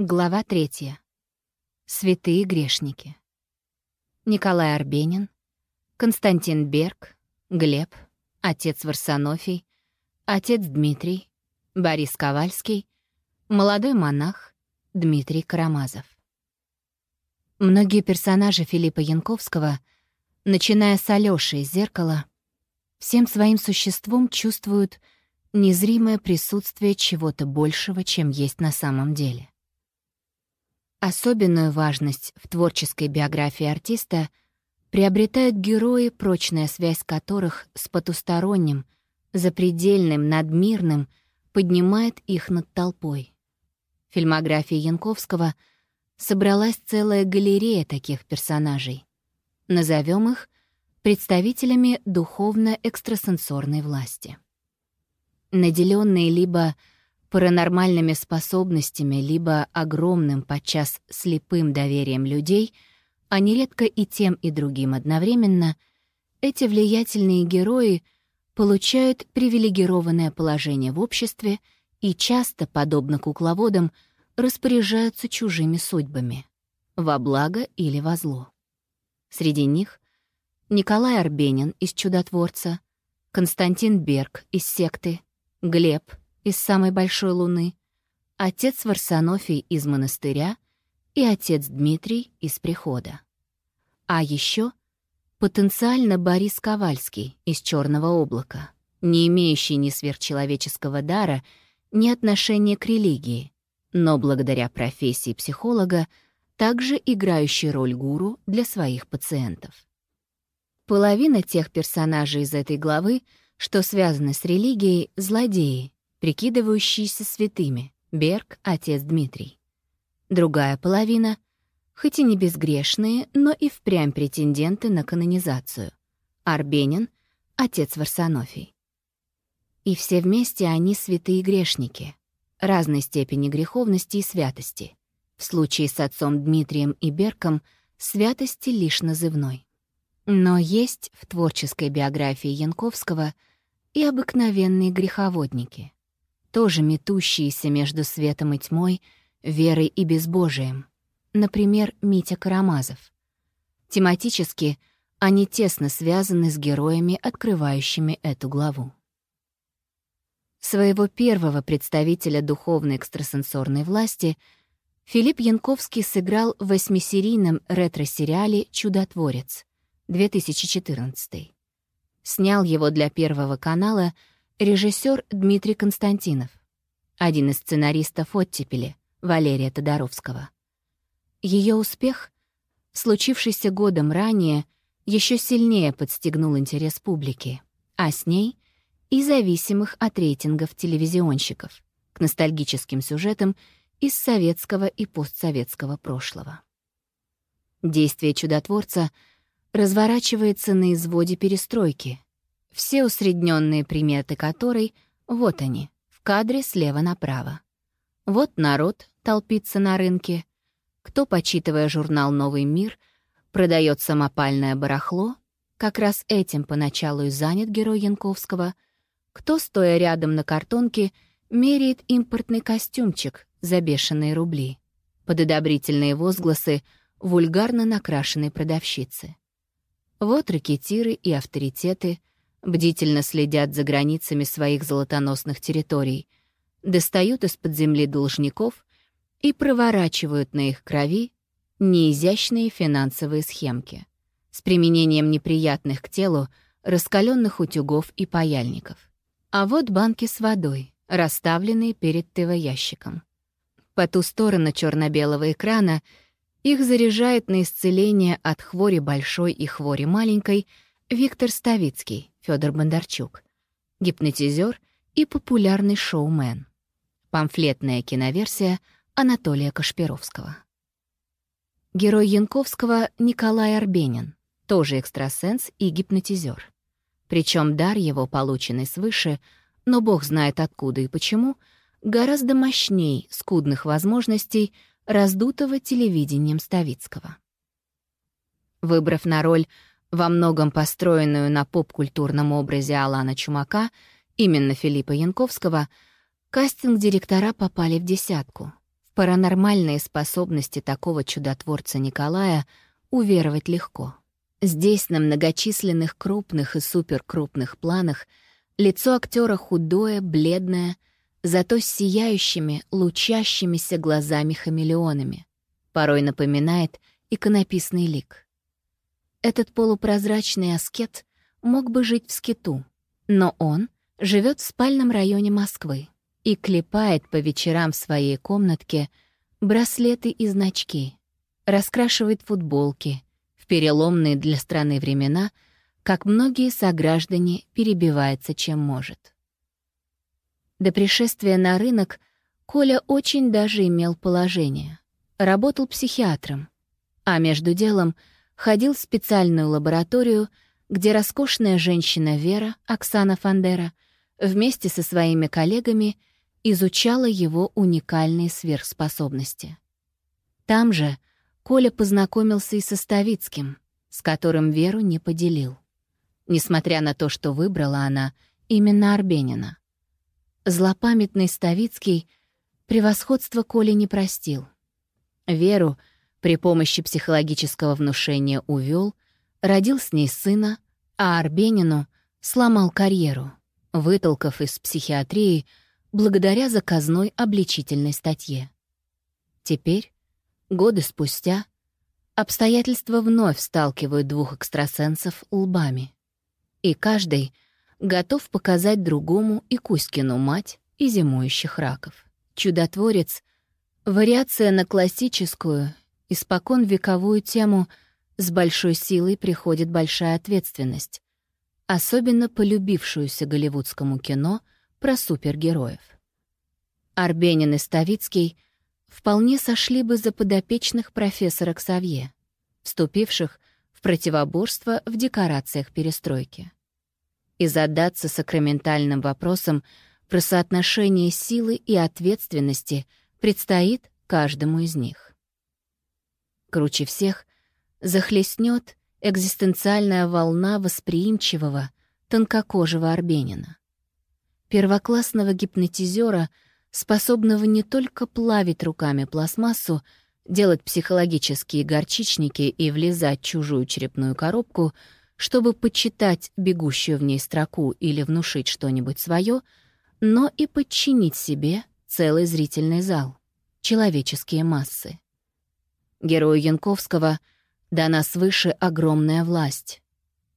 Глава третья. Святые грешники. Николай Арбенин, Константин Берг, Глеб, отец Варсонофий, отец Дмитрий, Борис Ковальский, молодой монах Дмитрий Карамазов. Многие персонажи Филиппа Янковского, начиная с Алёши из «Зеркала», всем своим существом чувствуют незримое присутствие чего-то большего, чем есть на самом деле. Особенную важность в творческой биографии артиста приобретают герои, прочная связь которых с потусторонним, запредельным, надмирным поднимает их над толпой. В фильмографии Янковского собралась целая галерея таких персонажей. Назовем их представителями духовно-экстрасенсорной власти. Наделенные либо паранормальными способностями, либо огромным, подчас слепым доверием людей, а нередко и тем, и другим одновременно, эти влиятельные герои получают привилегированное положение в обществе и часто, подобно кукловодам, распоряжаются чужими судьбами, во благо или во зло. Среди них Николай Арбенин из «Чудотворца», Константин Берг из секты, Глеб — из самой большой луны, отец Варсонофий из монастыря и отец Дмитрий из прихода. А еще потенциально Борис Ковальский из черного облака, не имеющий ни сверхчеловеческого дара, ни отношения к религии, но благодаря профессии психолога также играющий роль гуру для своих пациентов. Половина тех персонажей из этой главы, что связаны с религией, — злодеи, прикидывающиеся святыми, Берг — отец Дмитрий. Другая половина — хоть и не безгрешные, но и впрямь претенденты на канонизацию. Арбенин — отец Варсонофий. И все вместе они святые грешники, разной степени греховности и святости. В случае с отцом Дмитрием и Берком святости лишь назывной. Но есть в творческой биографии Янковского и обыкновенные греховодники — тоже метущиеся между светом и тьмой, верой и безбожием. Например, Митя Карамазов. Тематически они тесно связаны с героями, открывающими эту главу. Своего первого представителя духовной экстрасенсорной власти Филипп Янковский сыграл в восьмисерийном ретро-сериале «Чудотворец» 2014. Снял его для Первого канала — Режиссер Дмитрий Константинов. Один из сценаристов «Оттепели» Валерия Тодоровского. Ее успех, случившийся годом ранее, еще сильнее подстегнул интерес публики, а с ней и зависимых от рейтингов телевизионщиков к ностальгическим сюжетам из советского и постсоветского прошлого. Действие чудотворца разворачивается на изводе перестройки — все усредненные приметы которой — вот они, в кадре слева направо. Вот народ толпится на рынке, кто, почитывая журнал «Новый мир», продает самопальное барахло, как раз этим поначалу и занят герой Янковского, кто, стоя рядом на картонке, меряет импортный костюмчик за бешеные рубли, под одобрительные возгласы вульгарно накрашенной продавщицы. Вот ракетиры и авторитеты, бдительно следят за границами своих золотоносных территорий, достают из-под земли должников и проворачивают на их крови неизящные финансовые схемки с применением неприятных к телу раскаленных утюгов и паяльников. А вот банки с водой, расставленные перед ТВ-ящиком. По ту сторону черно белого экрана их заряжает на исцеление от хвори большой и хвори маленькой Виктор Ставицкий, Федор Бондарчук, гипнотизер и популярный шоумен. Памфлетная киноверсия Анатолия Кашпировского. Герой Янковского Николай Арбенин, тоже экстрасенс и гипнотизер. Причем дар его, полученный свыше, но бог знает откуда и почему, гораздо мощней скудных возможностей раздутого телевидением Ставицкого. Выбрав на роль во многом построенную на поп-культурном образе Алана Чумака, именно Филиппа Янковского, кастинг-директора попали в десятку. В паранормальные способности такого чудотворца Николая уверовать легко. Здесь, на многочисленных крупных и суперкрупных планах, лицо актера худое, бледное, зато с сияющими, лучащимися глазами-хамелеонами. Порой напоминает иконописный лик. Этот полупрозрачный аскет мог бы жить в скиту, но он живет в спальном районе Москвы и клепает по вечерам в своей комнатке браслеты и значки, раскрашивает футболки в переломные для страны времена, как многие сограждане перебивается чем может. До пришествия на рынок Коля очень даже имел положение. Работал психиатром, а между делом ходил в специальную лабораторию, где роскошная женщина Вера, Оксана Фандера, вместе со своими коллегами изучала его уникальные сверхспособности. Там же Коля познакомился и со Ставицким, с которым Веру не поделил. Несмотря на то, что выбрала она именно Арбенина. Злопамятный Ставицкий превосходство Коля не простил. Веру при помощи психологического внушения увел, родил с ней сына, а Арбенину сломал карьеру, вытолкав из психиатрии благодаря заказной обличительной статье. Теперь, годы спустя, обстоятельства вновь сталкивают двух экстрасенсов лбами. И каждый готов показать другому и Кузькину мать, и зимующих раков. Чудотворец — вариация на классическую, испокон вековую тему «С большой силой приходит большая ответственность», особенно полюбившуюся голливудскому кино — про супергероев. Арбенин и Ставицкий вполне сошли бы за подопечных профессора Ксавье, вступивших в противоборство в декорациях перестройки. И задаться сакраментальным вопросом про соотношение силы и ответственности предстоит каждому из них. Круче всех захлестнет экзистенциальная волна восприимчивого, тонкокожего Арбенина первоклассного гипнотизера, способного не только плавить руками пластмассу, делать психологические горчичники и влезать в чужую черепную коробку, чтобы почитать бегущую в ней строку или внушить что-нибудь свое, но и подчинить себе целый зрительный зал, человеческие массы. Герою Янковского дана свыше огромная власть,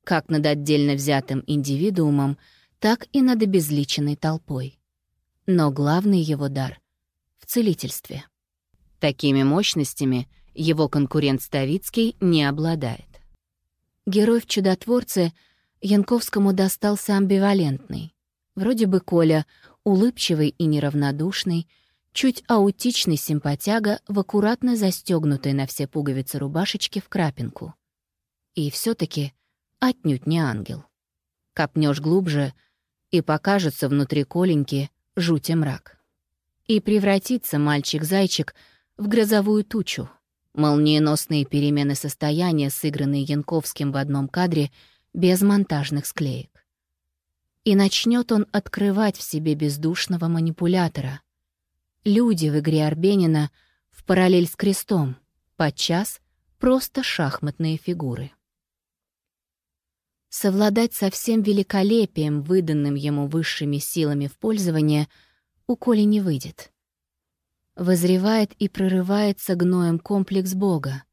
как над отдельно взятым индивидуумом — так и над обезличенной толпой. Но главный его дар — в целительстве. Такими мощностями его конкурент Ставицкий не обладает. Герой в «Чудотворце» Янковскому достался амбивалентный. Вроде бы Коля улыбчивый и неравнодушный, чуть аутичный симпатяга в аккуратно застегнутой на все пуговицы рубашечке в крапинку. И все таки отнюдь не ангел. Копнешь глубже — и покажется внутри Коленьки жуть и мрак. И превратится мальчик-зайчик в грозовую тучу. Молниеносные перемены состояния, сыгранные Янковским в одном кадре, без монтажных склеек. И начнет он открывать в себе бездушного манипулятора. Люди в игре Арбенина в параллель с крестом, подчас просто шахматные фигуры совладать со всем великолепием, выданным ему высшими силами в пользование, у Коли не выйдет. Возревает и прорывается гноем комплекс Бога,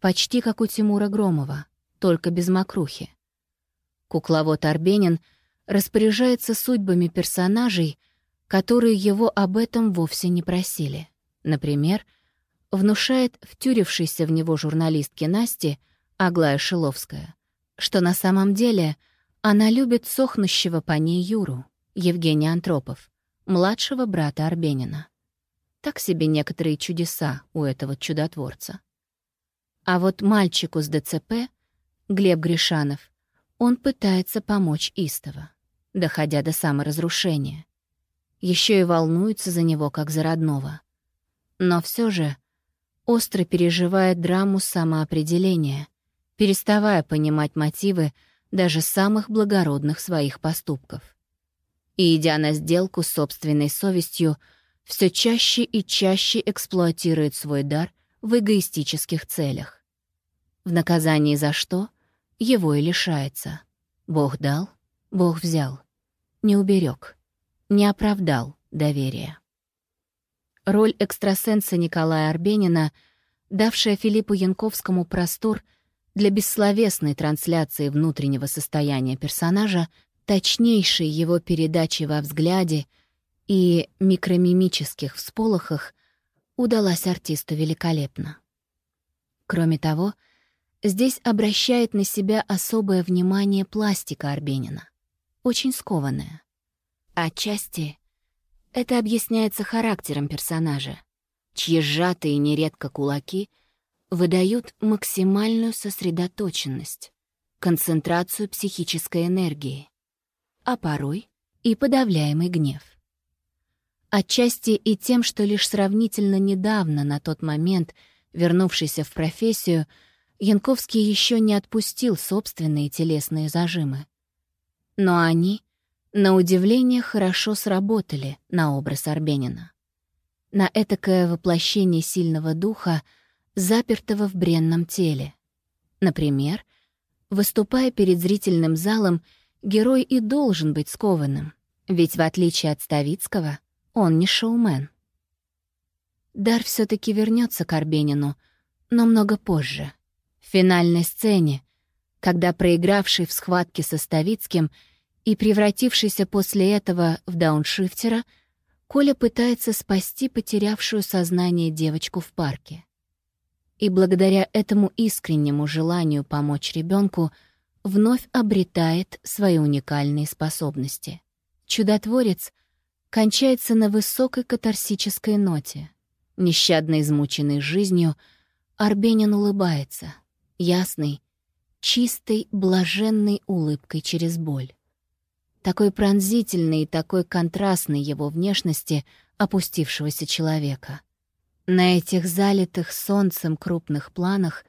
почти как у Тимура Громова, только без мокрухи. Кукловод Арбенин распоряжается судьбами персонажей, которые его об этом вовсе не просили. Например, внушает втюрившейся в него журналистке Насте Аглая Шиловская — что на самом деле она любит сохнущего по ней Юру, Евгения Антропов, младшего брата Арбенина. Так себе некоторые чудеса у этого чудотворца. А вот мальчику с ДЦП, Глеб Гришанов, он пытается помочь истово, доходя до саморазрушения. Еще и волнуется за него, как за родного. Но все же остро переживает драму самоопределения, переставая понимать мотивы даже самых благородных своих поступков. И, идя на сделку с собственной совестью, все чаще и чаще эксплуатирует свой дар в эгоистических целях. В наказании за что его и лишается. Бог дал, Бог взял. Не уберег, не оправдал доверия. Роль экстрасенса Николая Арбенина, давшая Филиппу Янковскому простор для бессловесной трансляции внутреннего состояния персонажа, точнейшей его передачи во взгляде и микромимических всполохах, удалась артисту великолепно. Кроме того, здесь обращает на себя особое внимание пластика Арбенина, очень скованная. Отчасти это объясняется характером персонажа, чьи сжатые нередко кулаки выдают максимальную сосредоточенность, концентрацию психической энергии, а порой и подавляемый гнев. Отчасти и тем, что лишь сравнительно недавно, на тот момент, вернувшийся в профессию, Янковский еще не отпустил собственные телесные зажимы. Но они — на удивление хорошо сработали на образ Арбенина. На этакое воплощение сильного духа, запертого в бренном теле. Например, выступая перед зрительным залом, герой и должен быть скованным, ведь в отличие от Ставицкого, он не шоумен. Дар все таки вернется к Арбенину, но много позже. В финальной сцене, когда проигравший в схватке со Ставицким — и превратившийся после этого в дауншифтера, Коля пытается спасти потерявшую сознание девочку в парке. И благодаря этому искреннему желанию помочь ребенку вновь обретает свои уникальные способности. Чудотворец кончается на высокой катарсической ноте. Нещадно измученный жизнью, Арбенин улыбается, ясной, чистой, блаженной улыбкой через боль такой пронзительной и такой контрастной его внешности опустившегося человека. На этих залитых солнцем крупных планах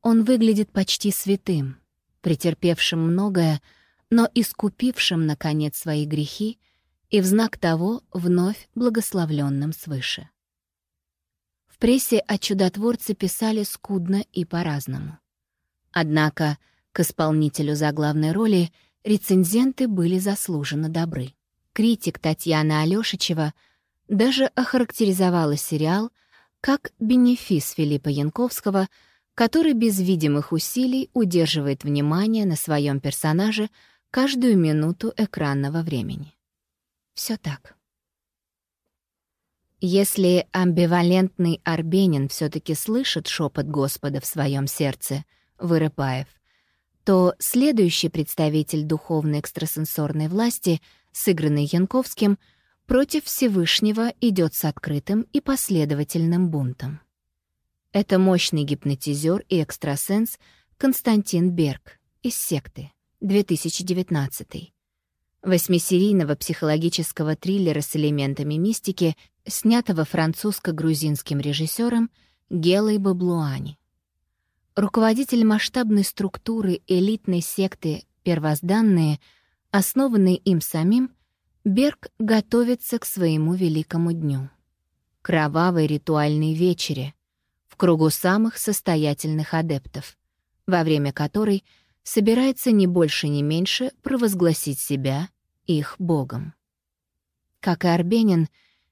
он выглядит почти святым, претерпевшим многое, но искупившим, наконец, свои грехи и в знак того вновь благословленным свыше. В прессе о чудотворце писали скудно и по-разному. Однако к исполнителю заглавной роли — рецензенты были заслуженно добры. Критик Татьяна Алёшичева даже охарактеризовала сериал как бенефис Филиппа Янковского, который без видимых усилий удерживает внимание на своем персонаже каждую минуту экранного времени. Все так. Если амбивалентный Арбенин все таки слышит шепот Господа в своем сердце, Вырыпаев, то следующий представитель духовной экстрасенсорной власти, сыгранный Янковским, против Всевышнего идет с открытым и последовательным бунтом. Это мощный гипнотизер и экстрасенс Константин Берг из секты, 2019 восьмисерийного психологического триллера с элементами мистики, снятого французско-грузинским режиссером Гелой Баблуани руководитель масштабной структуры элитной секты «Первозданные», основанной им самим, Берг готовится к своему великому дню. Кровавой ритуальной вечере, в кругу самых состоятельных адептов, во время которой собирается не больше, не меньше провозгласить себя их богом. Как и Арбенин,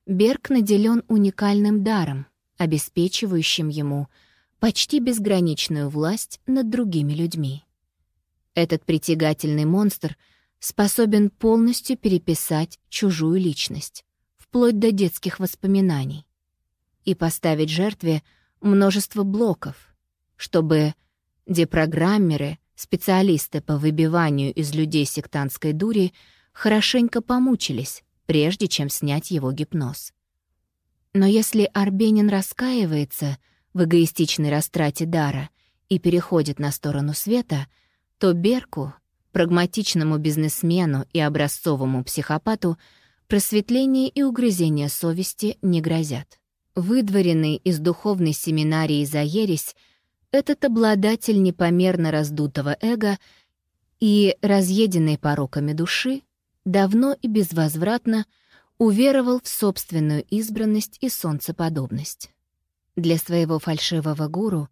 Берг наделен уникальным даром, обеспечивающим ему — почти безграничную власть над другими людьми. Этот притягательный монстр способен полностью переписать чужую личность, вплоть до детских воспоминаний, и поставить жертве множество блоков, чтобы депрограммеры, специалисты по выбиванию из людей сектантской дури, хорошенько помучились, прежде чем снять его гипноз. Но если Арбенин раскаивается — в эгоистичной растрате дара и переходит на сторону света, то Берку, прагматичному бизнесмену и образцовому психопату, просветление и угрызение совести не грозят. Выдворенный из духовной семинарии за ересь, этот обладатель непомерно раздутого эго и разъеденный пороками души давно и безвозвратно уверовал в собственную избранность и солнцеподобность. Для своего фальшивого гуру,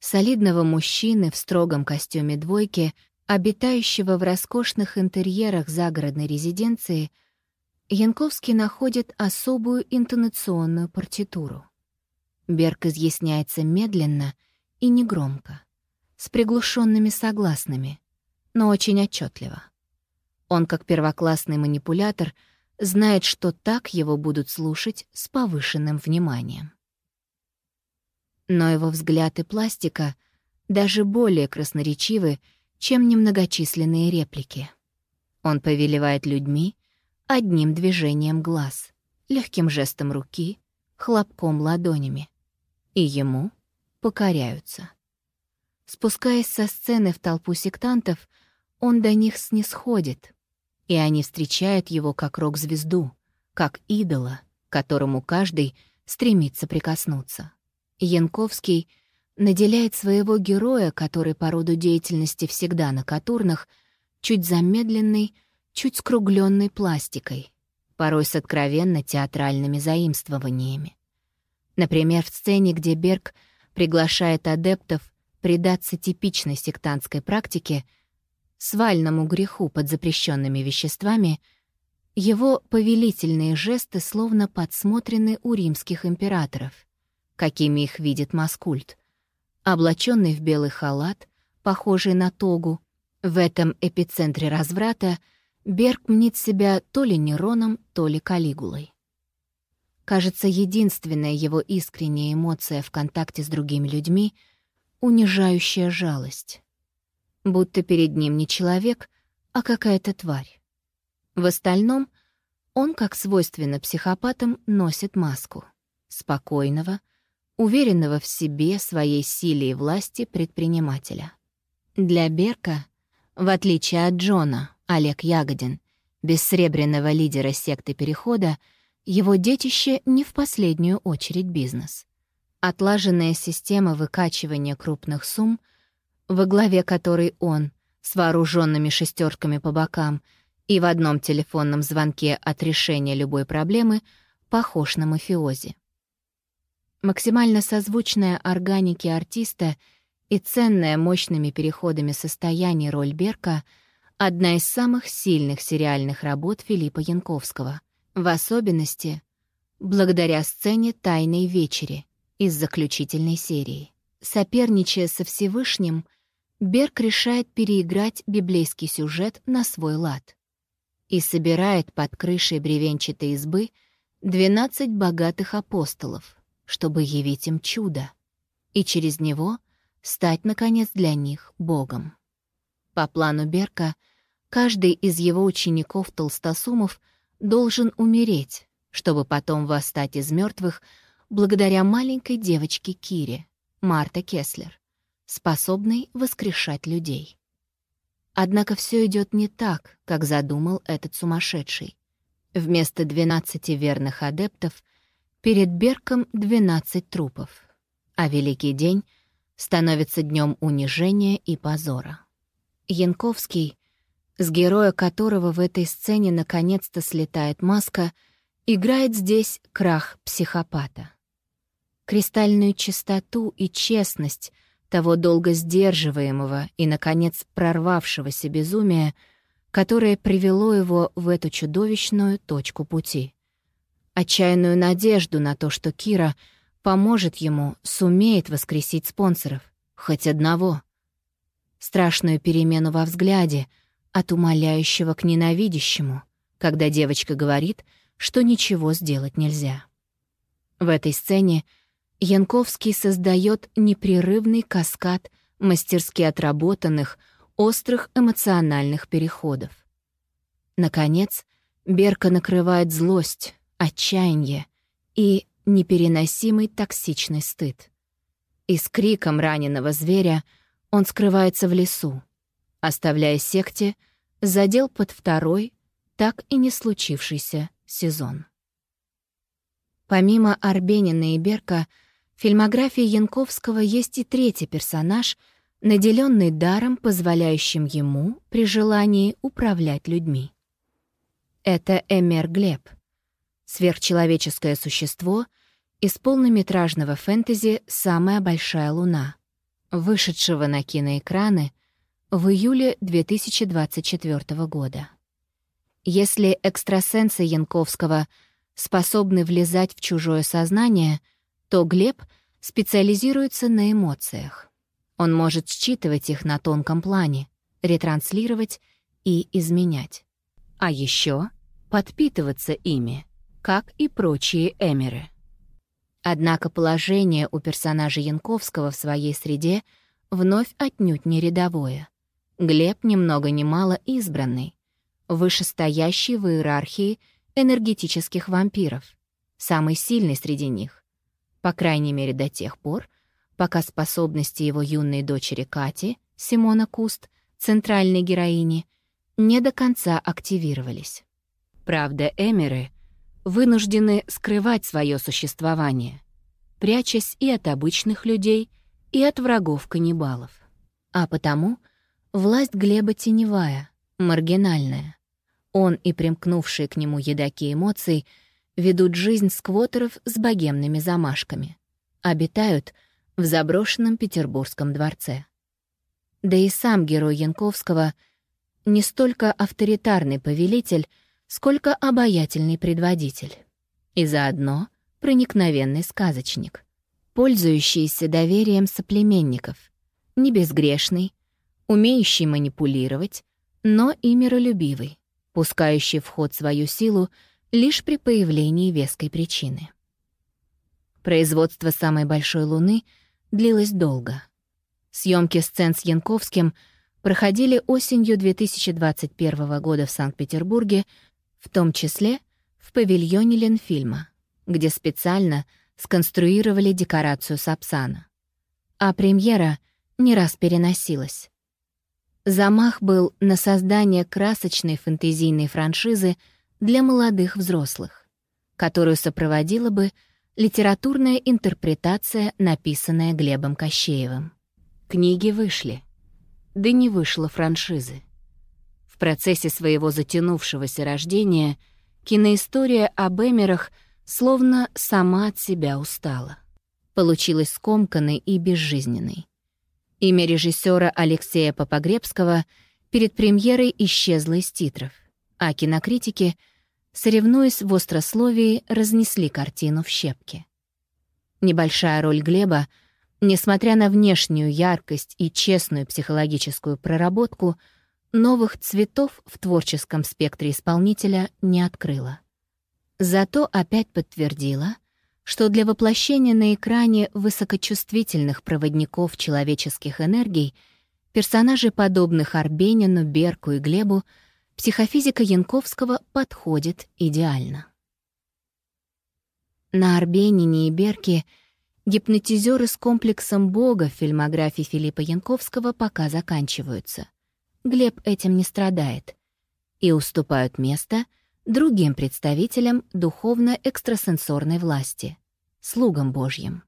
солидного мужчины в строгом костюме двойки, обитающего в роскошных интерьерах загородной резиденции, Янковский находит особую интонационную партитуру. Берг изъясняется медленно и негромко, с приглушенными согласными, но очень отчетливо. Он, как первоклассный манипулятор, знает, что так его будут слушать с повышенным вниманием. Но его взгляд и пластика даже более красноречивы, чем немногочисленные реплики. Он повелевает людьми одним движением глаз, легким жестом руки, хлопком ладонями. И ему покоряются. Спускаясь со сцены в толпу сектантов, он до них снисходит, и они встречают его как рок-звезду, как идола, которому каждый стремится прикоснуться. Янковский наделяет своего героя, который по роду деятельности всегда на катурнах, чуть замедленной, чуть скругленной пластикой, порой с откровенно театральными заимствованиями. Например, в сцене, где Берг приглашает адептов предаться типичной сектантской практике — свальному греху под запрещенными веществами, его повелительные жесты словно подсмотрены у римских императоров, какими их видит маскульт. Облаченный в белый халат, похожий на тогу, в этом эпицентре разврата Берг мнит себя то ли Нероном, то ли Калигулой. Кажется, единственная его искренняя эмоция в контакте с другими людьми — унижающая жалость будто перед ним не человек, а какая-то тварь. В остальном он, как свойственно психопатам, носит маску. Спокойного, уверенного в себе, своей силе и власти предпринимателя. Для Берка, в отличие от Джона, Олег Ягодин, бессребренного лидера секты Перехода, его детище не в последнюю очередь бизнес. Отлаженная система выкачивания крупных сумм — во главе которой он, с вооруженными шестерками по бокам и в одном телефонном звонке от решения любой проблемы, похож на мафиози. Максимально созвучная органике артиста и ценная мощными переходами состояния роль Берка — одна из самых сильных сериальных работ Филиппа Янковского, в особенности благодаря сцене «Тайной вечери» из заключительной серии. Соперничая со Всевышним — Берг решает переиграть библейский сюжет на свой лад и собирает под крышей бревенчатой избы 12 богатых апостолов, чтобы явить им чудо, и через него стать, наконец, для них Богом. По плану Берка, каждый из его учеников-толстосумов должен умереть, чтобы потом восстать из мертвых благодаря маленькой девочке Кире, Марта Кеслер способный воскрешать людей. Однако все идет не так, как задумал этот сумасшедший. Вместо двенадцати верных адептов перед Берком двенадцать трупов, а Великий день становится днем унижения и позора. Янковский, с героя которого в этой сцене наконец-то слетает маска, играет здесь крах психопата. Кристальную чистоту и честность — того долго сдерживаемого и, наконец, прорвавшегося безумия, которое привело его в эту чудовищную точку пути. Отчаянную надежду на то, что Кира поможет ему, сумеет воскресить спонсоров, хоть одного. Страшную перемену во взгляде, от умоляющего к ненавидящему, когда девочка говорит, что ничего сделать нельзя. В этой сцене Янковский создает непрерывный каскад мастерски отработанных, острых эмоциональных переходов. Наконец, Берка накрывает злость, отчаяние и непереносимый токсичный стыд. И с криком раненого зверя он скрывается в лесу, оставляя секте задел под второй, так и не случившийся сезон. Помимо Арбенина и Берка — в фильмографии Янковского есть и третий персонаж, наделенный даром, позволяющим ему, при желании, управлять людьми. Это Эмер Глеб, Сверхчеловеческое существо из полнометражного фэнтези «Самая большая луна», вышедшего на киноэкраны в июле 2024 года. Если экстрасенсы Янковского способны влезать в чужое сознание, то Глеб специализируется на эмоциях. Он может считывать их на тонком плане, ретранслировать и изменять. А еще подпитываться ими, как и прочие эмеры. Однако положение у персонажа Янковского в своей среде вновь отнюдь не рядовое. Глеб ни много ни мало избранный, вышестоящий в иерархии энергетических вампиров, самый сильный среди них, по крайней мере до тех пор, пока способности его юной дочери Кати, Симона Куст, центральной героини, не до конца активировались. Правда, эмеры вынуждены скрывать свое существование, прячась и от обычных людей, и от врагов-каннибалов. А потому власть Глеба теневая, маргинальная. Он и примкнувшие к нему едоки эмоций ведут жизнь сквотеров с богемными замашками. Обитают в заброшенном петербургском дворце. Да и сам герой Янковского не столько авторитарный повелитель, сколько обаятельный предводитель. И заодно проникновенный сказочник, пользующийся доверием соплеменников, не безгрешный, умеющий манипулировать, но и миролюбивый, пускающий в ход свою силу лишь при появлении веской причины. Производство самой большой луны длилось долго. Съемки сцен с Янковским проходили осенью 2021 года в Санкт-Петербурге, в том числе в павильоне Ленфильма, где специально сконструировали декорацию Сапсана. А премьера не раз переносилась. Замах был на создание красочной фэнтезийной франшизы для молодых взрослых, которую сопроводила бы литературная интерпретация, написанная Глебом Кощеевым. Книги вышли, да не вышло франшизы. В процессе своего затянувшегося рождения киноистория об Эмерах словно сама от себя устала. Получилась скомканной и безжизненной. Имя режиссера Алексея Попогребского перед премьерой исчезло из титров, а кинокритики, соревнуясь в острословии, разнесли картину в щепки. Небольшая роль Глеба, несмотря на внешнюю яркость и честную психологическую проработку, новых цветов в творческом спектре исполнителя не открыла. Зато опять подтвердила — что для воплощения на экране высокочувствительных проводников человеческих энергий персонажи, подобных Арбенину, Берку и Глебу, психофизика Янковского подходит идеально. На Арбенине и Берке гипнотизеры с комплексом Бога в фильмографии Филиппа Янковского пока заканчиваются. Глеб этим не страдает. И уступают место — другим представителям духовно-экстрасенсорной власти, слугам Божьим,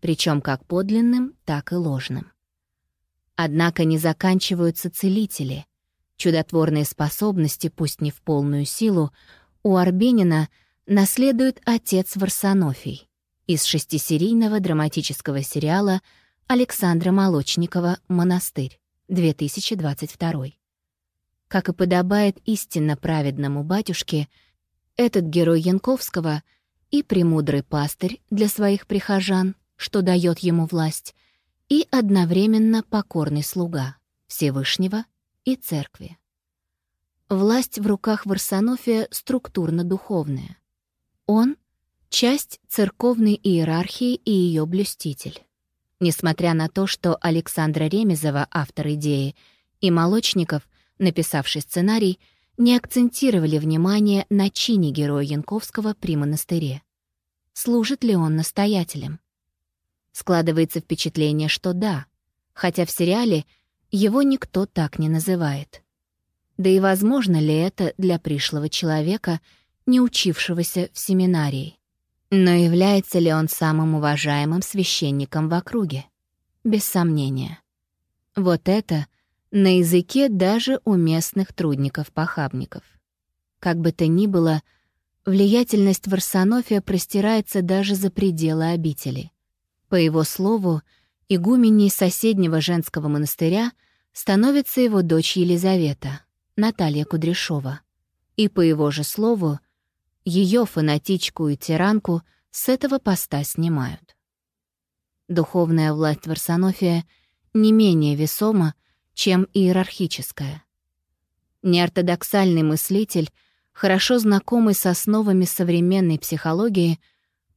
причем как подлинным, так и ложным. Однако не заканчиваются целители. Чудотворные способности, пусть не в полную силу, у Арбенина наследует отец Варсонофий из шестисерийного драматического сериала Александра Молочникова «Монастырь» 2022. Как и подобает истинно праведному батюшке, этот герой Янковского и премудрый пастырь для своих прихожан, что дает ему власть, и одновременно покорный слуга Всевышнего и Церкви. Власть в руках Варсонофия структурно-духовная. Он — часть церковной иерархии и ее блюститель. Несмотря на то, что Александра Ремезова, автор идеи, и Молочников написавший сценарий, не акцентировали внимание на чине героя Янковского при монастыре. Служит ли он настоятелем? Складывается впечатление, что да, хотя в сериале его никто так не называет. Да и возможно ли это для пришлого человека, не учившегося в семинарии? Но является ли он самым уважаемым священником в округе? Без сомнения. Вот это на языке даже у местных трудников-похабников. Как бы то ни было, влиятельность Варсонофия простирается даже за пределы обители. По его слову, игуменей соседнего женского монастыря становится его дочь Елизавета, Наталья Кудряшова. И по его же слову, ее фанатичку и тиранку с этого поста снимают. Духовная власть Варсонофия не менее весома, чем иерархическая. Неортодоксальный мыслитель, хорошо знакомый с основами современной психологии,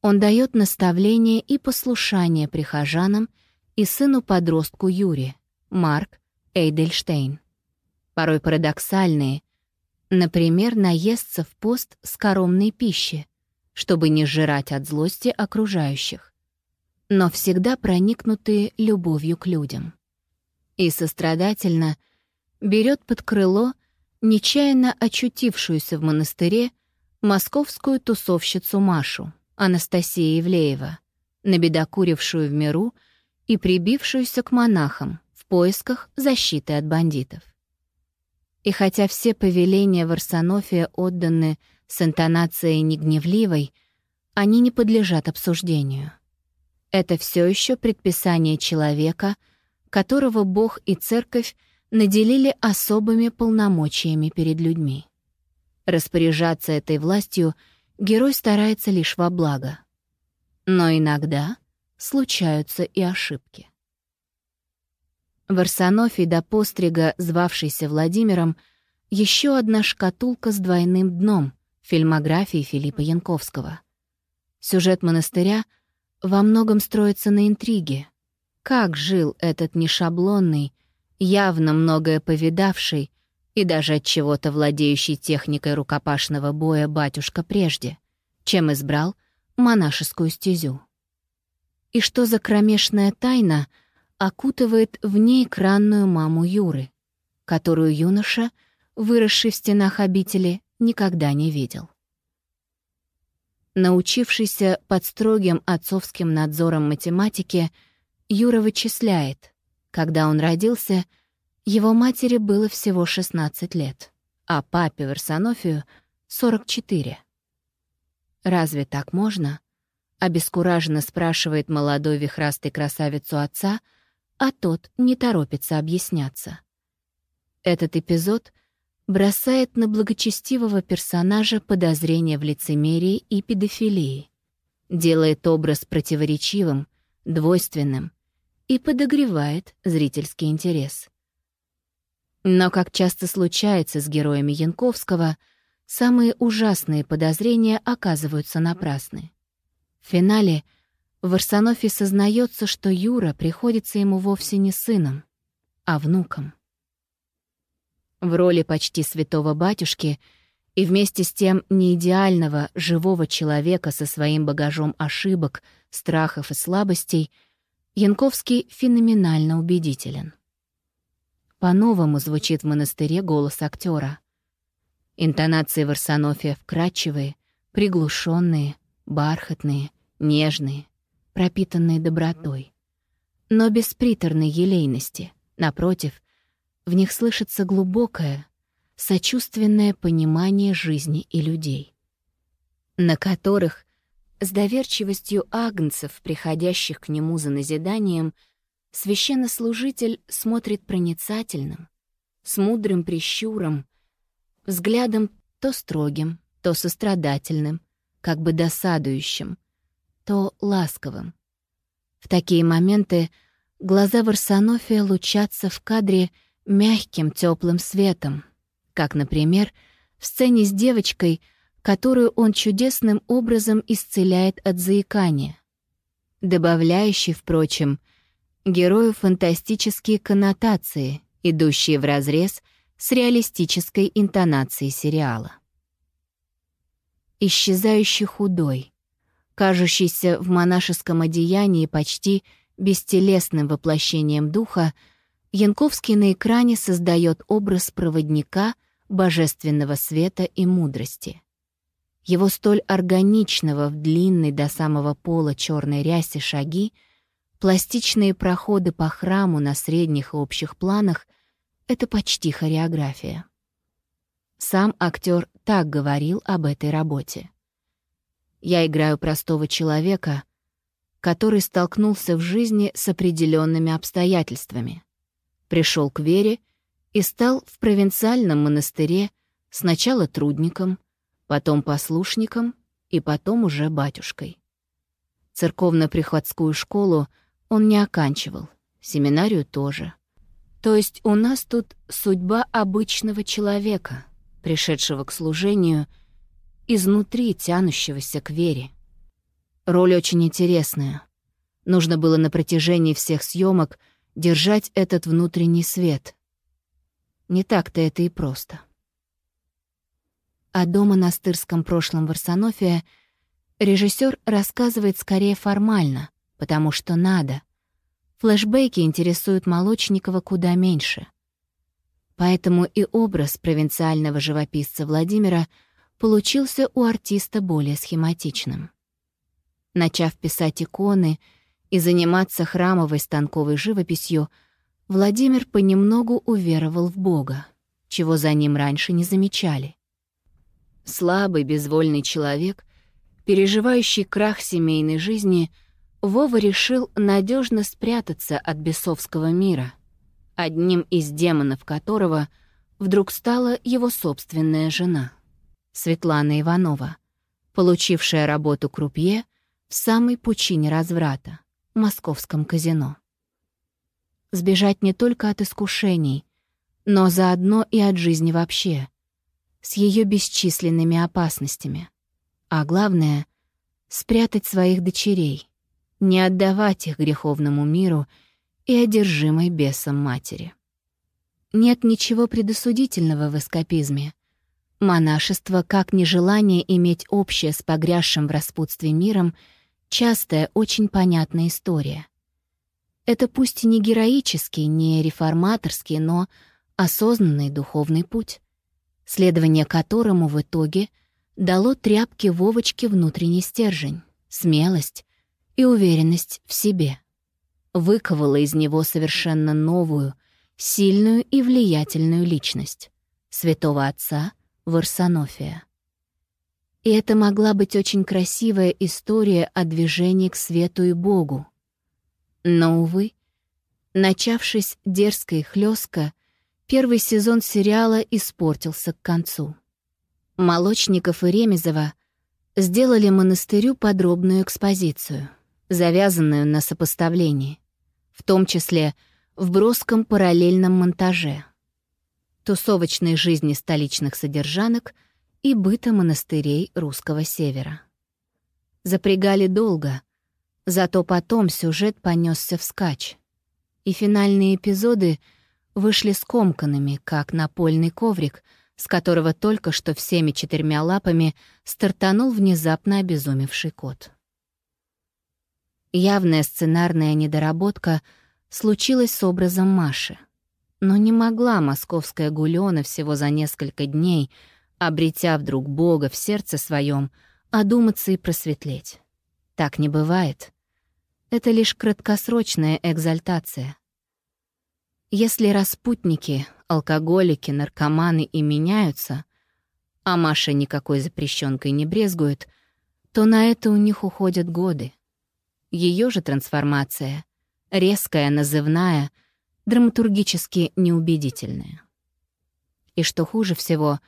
он дает наставление и послушание прихожанам и сыну-подростку Юре, Марк Эйдельштейн. Порой парадоксальные, Например, наесться в пост скоромной пищи, чтобы не сжирать от злости окружающих, но всегда проникнутые любовью к людям. И сострадательно берет под крыло нечаянно очутившуюся в монастыре московскую тусовщицу Машу, Анастасия Ивлеева, набедокурившую в миру и прибившуюся к монахам в поисках защиты от бандитов. И хотя все повеления Варсонофия отданы с интонацией негневливой, они не подлежат обсуждению. Это все еще предписание человека, которого Бог и Церковь наделили особыми полномочиями перед людьми. Распоряжаться этой властью герой старается лишь во благо. Но иногда случаются и ошибки. В Арсенофе до пострига, звавшийся Владимиром, еще одна шкатулка с двойным дном фильмографии Филиппа Янковского. Сюжет монастыря во многом строится на интриге. Как жил этот нешаблонный, явно многое повидавший и даже от чего-то владеющий техникой рукопашного боя батюшка прежде, чем избрал монашескую стезю. И что за кромешная тайна — окутывает внеэкранную маму Юры, которую юноша, выросший в стенах обители, никогда не видел. Научившийся под строгим отцовским надзором математике, Юра вычисляет, когда он родился, его матери было всего 16 лет, а папе Варсонофию — 44. «Разве так можно?» — обескураженно спрашивает молодой вихрастый красавицу отца — а тот не торопится объясняться. Этот эпизод бросает на благочестивого персонажа подозрения в лицемерии и педофилии, делает образ противоречивым, двойственным и подогревает зрительский интерес. Но, как часто случается с героями Янковского, самые ужасные подозрения оказываются напрасны. В финале — в Арсенофе сознается, что Юра приходится ему вовсе не сыном, а внуком. В роли почти святого батюшки и вместе с тем неидеального, живого человека со своим багажом ошибок, страхов и слабостей Янковский феноменально убедителен. По-новому звучит в монастыре голос актера. Интонации в Арсенофе вкрадчивые, приглушенные, бархатные, нежные пропитанные добротой, но без приторной елейности. Напротив, в них слышится глубокое, сочувственное понимание жизни и людей, на которых с доверчивостью агнцев, приходящих к нему за назиданием, священнослужитель смотрит проницательным, с мудрым прищуром, взглядом то строгим, то сострадательным, как бы досадующим — ласковым. В такие моменты глаза Варсонофия лучатся в кадре мягким теплым светом, как, например, в сцене с девочкой, которую он чудесным образом исцеляет от заикания, добавляющий, впрочем, герою фантастические коннотации, идущие вразрез с реалистической интонацией сериала. Исчезающий худой, кажущийся в монашеском одеянии почти бестелесным воплощением духа, Янковский на экране создает образ проводника божественного света и мудрости. Его столь органичного в длинной до самого пола черной рясе шаги, пластичные проходы по храму на средних и общих планах — это почти хореография. Сам актер так говорил об этой работе. Я играю простого человека, который столкнулся в жизни с определенными обстоятельствами. Пришел к вере и стал в провинциальном монастыре сначала трудником, потом послушником и потом уже батюшкой. Церковно-приходскую школу он не оканчивал, семинарию тоже. То есть у нас тут судьба обычного человека, пришедшего к служению, изнутри тянущегося к вере. Роль очень интересная. Нужно было на протяжении всех съемок держать этот внутренний свет. Не так-то это и просто. О домонастырском прошлом Варсонофия режиссер рассказывает скорее формально, потому что надо. Флэшбэки интересуют Молочникова куда меньше. Поэтому и образ провинциального живописца Владимира получился у артиста более схематичным. Начав писать иконы и заниматься храмовой станковой живописью, Владимир понемногу уверовал в Бога, чего за ним раньше не замечали. Слабый, безвольный человек, переживающий крах семейной жизни, Вова решил надежно спрятаться от бесовского мира, одним из демонов которого вдруг стала его собственная жена, Светлана Иванова, получившая работу крупье в самой пучине разврата, московском казино. Сбежать не только от искушений, но заодно и от жизни вообще — с ее бесчисленными опасностями. А главное — спрятать своих дочерей, не отдавать их греховному миру и одержимой бесом матери. Нет ничего предосудительного в эскапизме. Монашество, как нежелание иметь общее с погрязшим в распутстве миром, частая, очень понятная история. Это пусть и не героический, не реформаторский, но осознанный духовный путь следование которому в итоге дало тряпке Вовочке внутренний стержень, смелость и уверенность в себе. Выковало из него совершенно новую, сильную и влиятельную личность — святого отца Варсонофия. И это могла быть очень красивая история о движении к свету и Богу. Но, увы, начавшись дерзко и хлестко, первый сезон сериала испортился к концу. Молочников и Ремезова сделали монастырю подробную экспозицию, завязанную на сопоставлении, в том числе в броском параллельном монтаже, тусовочной жизни столичных содержанок и быта монастырей русского севера. Запрягали долго, зато потом сюжет понесся вскачь, и финальные эпизоды — вышли скомканными, как напольный коврик, с которого только что всеми четырьмя лапами стартанул внезапно обезумевший кот. Явная сценарная недоработка случилась с образом Маши. Но не могла московская гулёна всего за несколько дней, обретя вдруг Бога в сердце своем, одуматься и просветлеть. Так не бывает. Это лишь краткосрочная экзальтация. Если распутники, алкоголики, наркоманы и меняются, а Маша никакой запрещенкой не брезгует, то на это у них уходят годы. Ее же трансформация, резкая, назывная, драматургически неубедительная. И что хуже всего,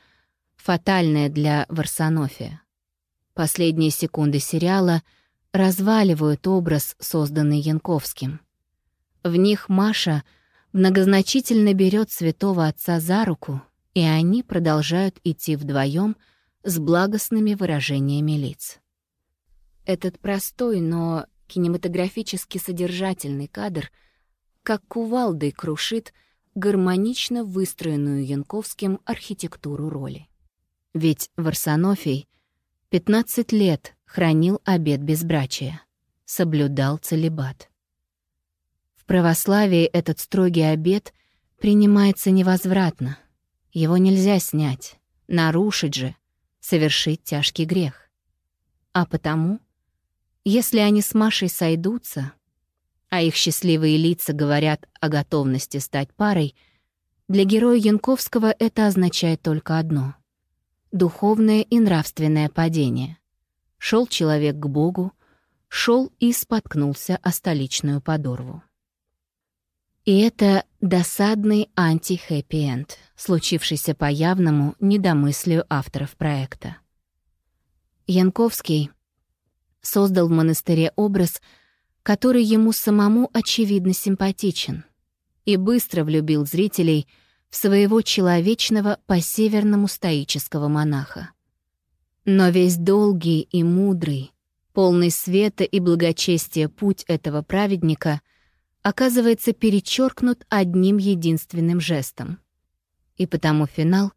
фатальная для Варсонофия. Последние секунды сериала разваливают образ, созданный Янковским. В них Маша — многозначительно берет святого отца за руку, и они продолжают идти вдвоем с благостными выражениями лиц. Этот простой, но кинематографически содержательный кадр как кувалдой крушит гармонично выстроенную Янковским архитектуру роли. Ведь Варсонофий 15 лет хранил обет безбрачия, соблюдал целебат. В православии этот строгий обет принимается невозвратно. Его нельзя снять, нарушить же, совершить тяжкий грех. А потому, если они с Машей сойдутся, а их счастливые лица говорят о готовности стать парой, для героя Янковского это означает только одно — духовное и нравственное падение, Шел человек к Богу, шел и споткнулся о столичную подорву. И это досадный анти-хэппи-энд, случившийся по явному недомыслию авторов проекта. Янковский создал в монастыре образ, который ему самому очевидно симпатичен, и быстро влюбил зрителей в своего человечного по-северному стоического монаха. Но весь долгий и мудрый, полный света и благочестия путь этого праведника оказывается перечеркнут одним единственным жестом. И потому финал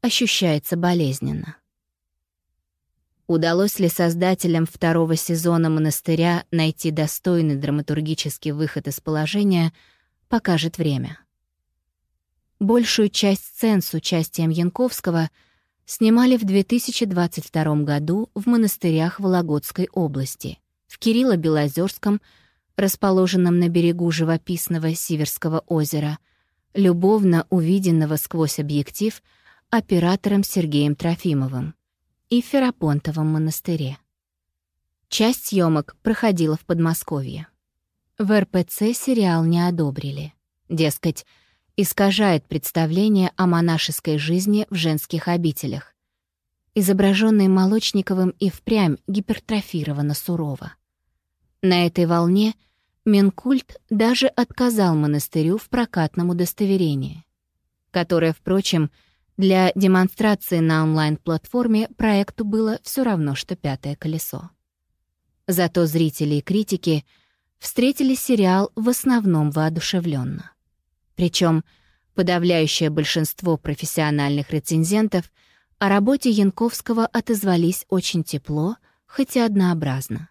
ощущается болезненно. Удалось ли создателям второго сезона «Монастыря» найти достойный драматургический выход из положения, покажет время. Большую часть сцен с участием Янковского снимали в 2022 году в монастырях Вологодской области, в Кирилло-Белозерском, расположенном на берегу живописного Сиверского озера, любовно увиденного сквозь объектив оператором Сергеем Трофимовым и Ферапонтовом монастыре. Часть съемок проходила в Подмосковье. В РПЦ сериал не одобрили. Дескать, искажает представление о монашеской жизни в женских обителях. Изображенный Молочниковым и впрямь гипертрофировано сурово. На этой волне Минкульт даже отказал монастырю в прокатном удостоверении, которое, впрочем, для демонстрации на онлайн-платформе проекту было все равно, что пятое колесо. Зато зрители и критики встретили сериал в основном воодушевленно. Причем подавляющее большинство профессиональных рецензентов о работе Янковского отозвались очень тепло, хоть и однообразно.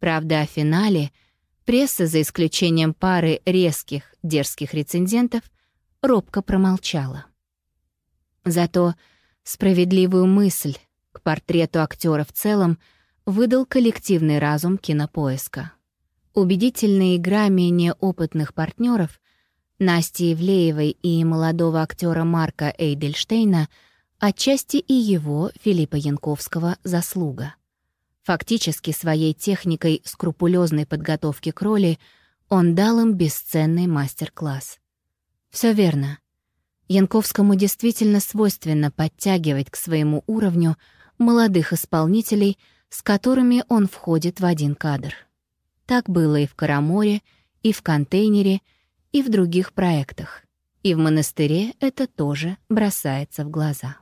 Правда, о финале пресса, за исключением пары резких, дерзких рецензентов, робко промолчала. Зато справедливую мысль к портрету актера в целом выдал коллективный разум кинопоиска. Убедительная игра менее опытных партнеров Насти Ивлеевой и молодого актера Марка Эйдельштейна отчасти и его, Филиппа Янковского, заслуга. Фактически своей техникой скрупулезной подготовки к роли он дал им бесценный мастер-класс. Все верно. Янковскому действительно свойственно подтягивать к своему уровню молодых исполнителей, с которыми он входит в один кадр. Так было и в «Караморе», и в «Контейнере», и в других проектах. И в монастыре это тоже бросается в глаза.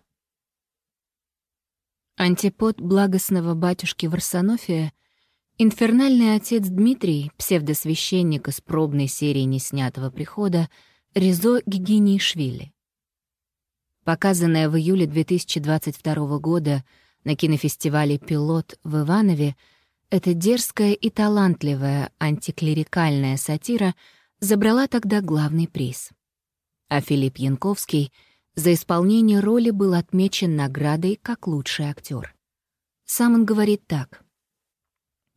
Антипод благостного батюшки Варсонофия — инфернальный отец Дмитрий, псевдосвященник из пробной серии неснятого прихода, Ризо Гигинишвили. Показанная в июле 2022 года на кинофестивале «Пилот» в Иванове, эта дерзкая и талантливая антиклерикальная сатира забрала тогда главный приз. А Филипп Янковский за исполнение роли был отмечен наградой как лучший актер. Сам он говорит так.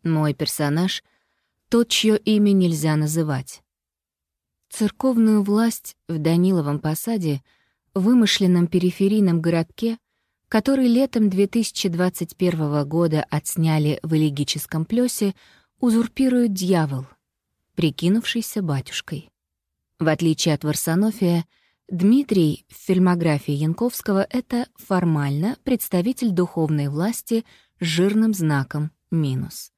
«Мой персонаж — тот, чье имя нельзя называть. Церковную власть в Даниловом посаде — вымышленном периферийном городке, который летом 2021 года отсняли в элегическом плёсе, узурпирует дьявол, прикинувшийся батюшкой. В отличие от Варсонофия, Дмитрий в фильмографии Янковского — это формально представитель духовной власти с жирным знаком «минус».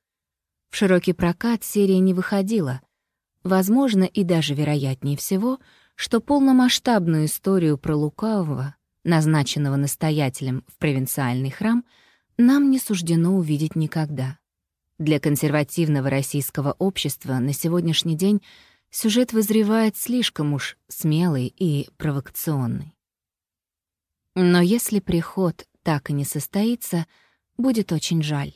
В широкий прокат серия не выходила. Возможно, и даже вероятнее всего — что полномасштабную историю про лукавого, назначенного настоятелем в провинциальный храм, нам не суждено увидеть никогда. Для консервативного российского общества на сегодняшний день сюжет вызревает слишком уж смелый и провокационный. Но если приход так и не состоится, будет очень жаль.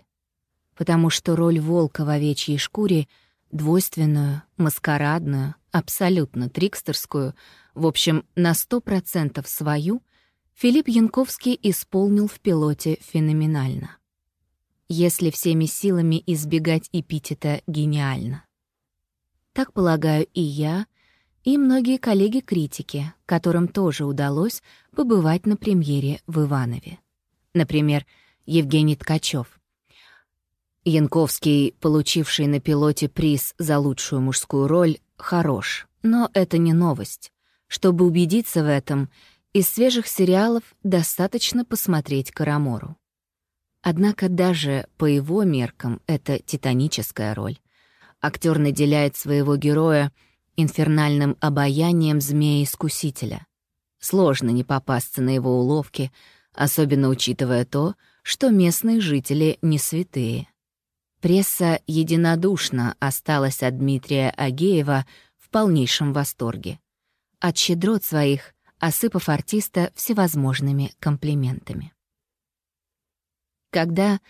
Потому что роль волка в овечьей шкуре — Двойственную, маскарадную, абсолютно трикстерскую, в общем, на сто процентов свою, Филипп Янковский исполнил в пилоте феноменально. Если всеми силами избегать эпитета «гениально». Так полагаю и я, и многие коллеги-критики, которым тоже удалось побывать на премьере в Иванове. Например, Евгений Ткачев, Янковский, получивший на пилоте приз за лучшую мужскую роль, хорош, но это не новость. Чтобы убедиться в этом, из свежих сериалов достаточно посмотреть Карамору. Однако даже по его меркам это титаническая роль. Актер наделяет своего героя инфернальным обаянием змея-искусителя. Сложно не попасться на его уловки, особенно учитывая то, что местные жители не святые. Пресса единодушно осталась от Дмитрия Агеева в полнейшем восторге. От щедрот своих, осыпав артиста всевозможными комплиментами. Когда,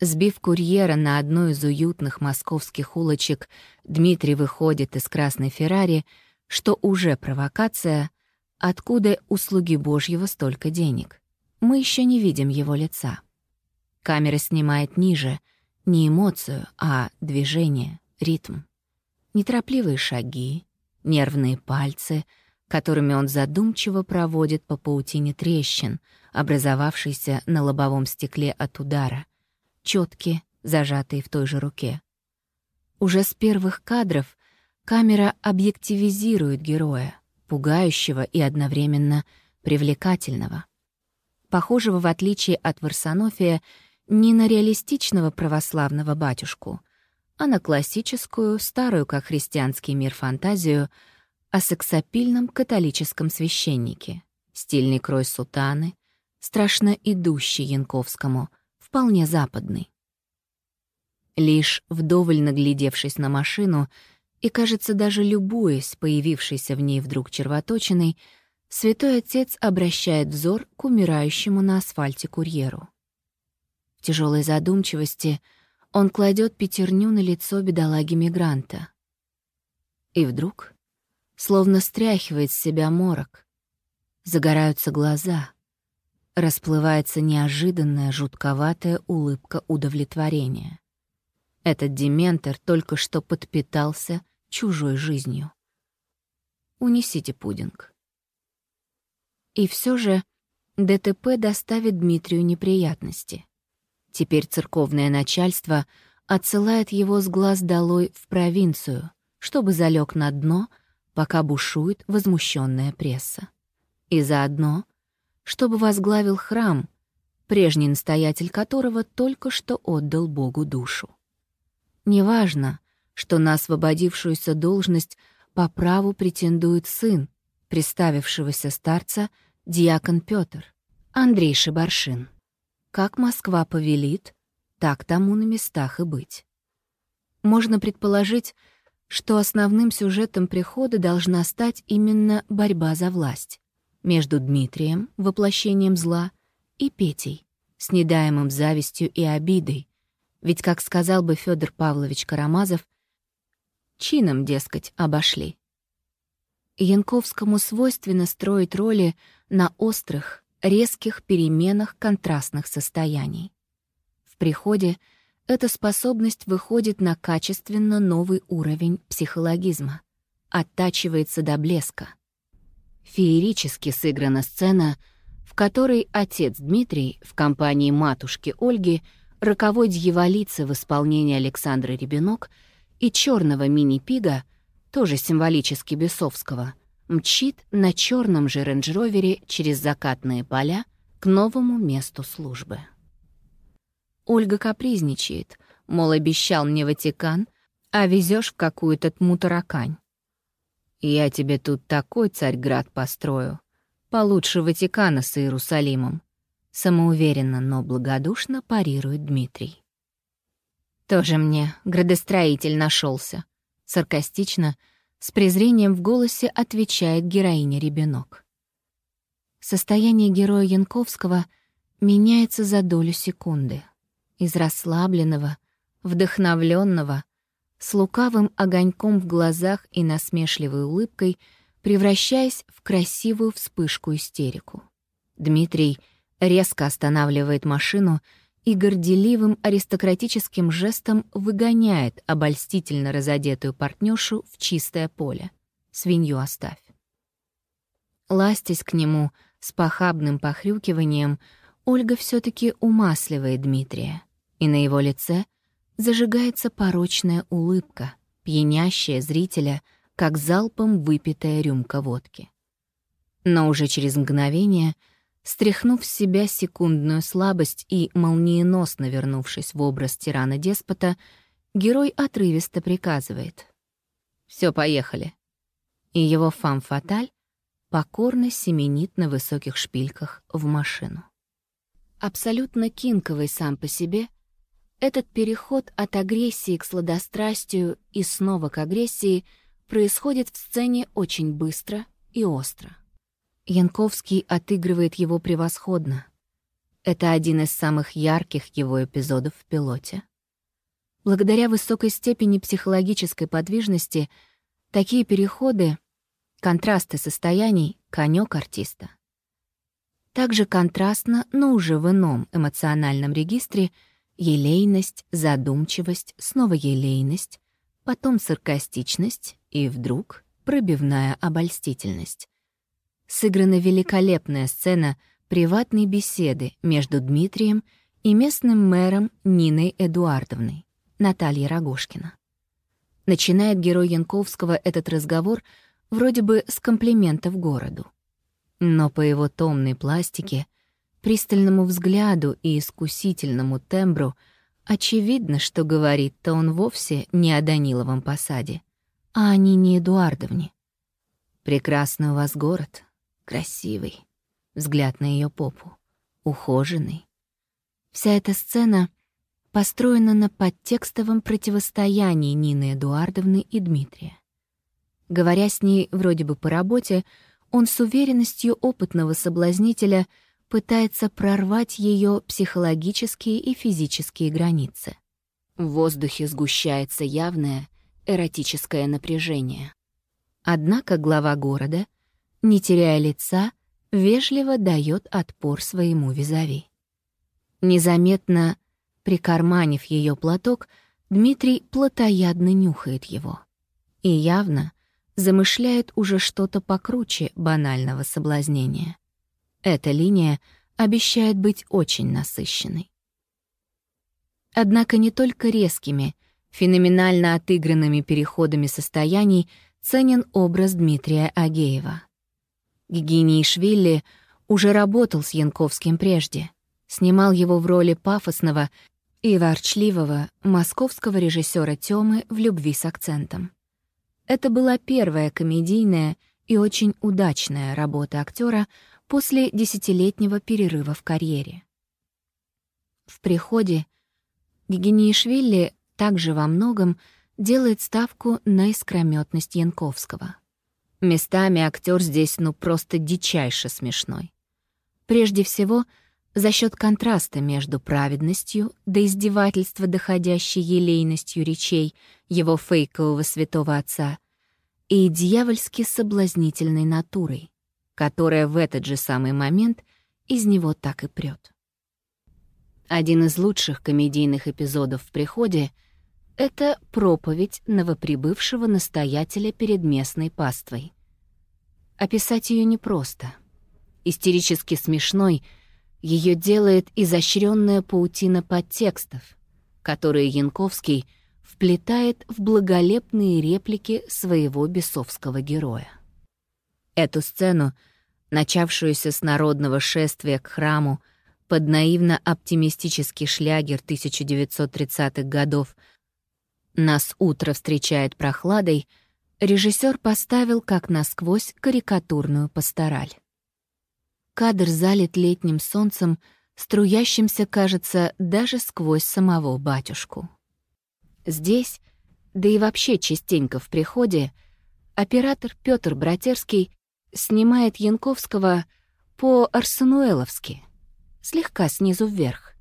сбив курьера на одну из уютных московских улочек, Дмитрий выходит из красной Феррари, что уже провокация, откуда услуги Божьего столько денег. Мы еще не видим его лица. Камера снимает ниже — не эмоцию, а движение, ритм. Неторопливые шаги, нервные пальцы, которыми он задумчиво проводит по паутине трещин, образовавшейся на лобовом стекле от удара, четкие, зажатые в той же руке. Уже с первых кадров камера объективизирует героя, пугающего и одновременно привлекательного. Похожего, в отличие от Варсонофия, не на реалистичного православного батюшку, а на классическую, старую как христианский мир фантазию о сексапильном католическом священнике, стильный крой сутаны, страшно идущий Янковскому, вполне западный. Лишь вдоволь наглядевшись на машину и, кажется, даже любуясь появившейся в ней вдруг червоточиной, святой отец обращает взор к умирающему на асфальте курьеру тяжелой задумчивости он кладет пятерню на лицо бедолаги-мигранта. И вдруг, словно стряхивает с себя морок, загораются глаза, расплывается неожиданная жутковатая улыбка удовлетворения. Этот дементор только что подпитался чужой жизнью. Унесите пудинг. И все же ДТП доставит Дмитрию неприятности. Теперь церковное начальство отсылает его с глаз долой в провинцию, чтобы залег на дно, пока бушует возмущенная пресса. И заодно, чтобы возглавил храм, прежний настоятель которого только что отдал Богу душу. Неважно, что на освободившуюся должность по праву претендует сын представившегося старца диакон Петр, Андрей Шибаршин. Как Москва повелит, так тому на местах и быть. Можно предположить, что основным сюжетом прихода должна стать именно борьба за власть между Дмитрием, воплощением зла, и Петей, снедаемым завистью и обидой, ведь, как сказал бы Федор Павлович Карамазов, чином, дескать, обошли. Янковскому свойственно строить роли на острых, резких переменах контрастных состояний. В приходе эта способность выходит на качественно новый уровень психологизма, оттачивается до блеска. Феерически сыграна сцена, в которой отец Дмитрий в компании матушки Ольги, роковой дьяволицы в исполнении Александра Ребенок и черного мини-пига, тоже символически бесовского — мчит на черном же рейндж-ровере через закатные поля к новому месту службы. Ольга капризничает, мол, обещал мне Ватикан, а везешь в какую-то тму таракань. Я тебе тут такой царьград построю, получше Ватикана с Иерусалимом, самоуверенно, но благодушно парирует Дмитрий. Тоже мне градостроитель нашелся, саркастично — с презрением в голосе отвечает героиня Ребенок. Состояние героя Янковского меняется за долю секунды. Из расслабленного, вдохновленного, с лукавым огоньком в глазах и насмешливой улыбкой, превращаясь в красивую вспышку-истерику. Дмитрий резко останавливает машину и горделивым аристократическим жестом выгоняет обольстительно разодетую партнершу в чистое поле. Свинью оставь. Ластясь к нему с похабным похрюкиванием, Ольга все таки умасливает Дмитрия, и на его лице зажигается порочная улыбка, пьянящая зрителя, как залпом выпитая рюмка водки. Но уже через мгновение, стряхнув с себя секундную слабость и молниеносно вернувшись в образ тирана-деспота, герой отрывисто приказывает. «Всё, поехали». И его фам-фаталь покорно семенит на высоких шпильках в машину. Абсолютно кинковый сам по себе, этот переход от агрессии к сладострастию и снова к агрессии происходит в сцене очень быстро и остро. Янковский отыгрывает его превосходно. Это один из самых ярких его эпизодов в пилоте. Благодаря высокой степени психологической подвижности такие переходы, контрасты состояний — конёк артиста. Также контрастно, но уже в ином эмоциональном регистре елейность, задумчивость, снова елейность, потом саркастичность и вдруг пробивная обольстительность. Сыграна великолепная сцена приватной беседы между Дмитрием и местным мэром Ниной Эдуардовной, Натальей Рогошкина. Начинает герой Янковского этот разговор вроде бы с комплиментов городу. Но по его томной пластике, пристальному взгляду и искусительному тембру очевидно, что говорит-то он вовсе не о Даниловом посаде, а о Нине Эдуардовне. «Прекрасный у вас город, красивый», взгляд на ее попу, ухоженный. Вся эта сцена построена на подтекстовом противостоянии Нины Эдуардовны и Дмитрия. Говоря с ней вроде бы по работе, он с уверенностью опытного соблазнителя пытается прорвать ее психологические и физические границы. В воздухе сгущается явное эротическое напряжение. Однако глава города, не теряя лица, вежливо дает отпор своему визави. Незаметно прикарманив ее платок, Дмитрий плотоядно нюхает его. И явно замышляет уже что-то покруче банального соблазнения. Эта линия обещает быть очень насыщенной. Однако не только резкими, феноменально отыгранными переходами состояний ценен образ Дмитрия Агеева. Гигинишвили уже работал с Янковским прежде, снимал его в роли пафосного и ворчливого московского режиссера Тёмы в «Любви с акцентом». Это была первая комедийная и очень удачная работа актера после десятилетнего перерыва в карьере. В «Приходе» Гигинишвили также во многом делает ставку на искрометность Янковского. Местами актер здесь ну просто дичайше смешной. Прежде всего, за счет контраста между праведностью до издевательства, доходящей елейностью речей его фейкового святого отца, и дьявольски соблазнительной натурой, которая в этот же самый момент из него так и прет. Один из лучших комедийных эпизодов в «Приходе» Это проповедь новоприбывшего настоятеля перед местной паствой. Описать ее непросто. Истерически смешной ее делает изощренная паутина подтекстов, которые Янковский вплетает в благолепные реплики своего бесовского героя. Эту сцену, начавшуюся с народного шествия к храму под наивно-оптимистический шлягер 1930-х годов — нас утро встречает прохладой, режиссер поставил как насквозь карикатурную пастораль. Кадр залит летним солнцем, струящимся, кажется, даже сквозь самого батюшку. Здесь, да и вообще частенько в приходе, оператор Петр Братерский снимает Янковского по-арсенуэловски, слегка снизу вверх.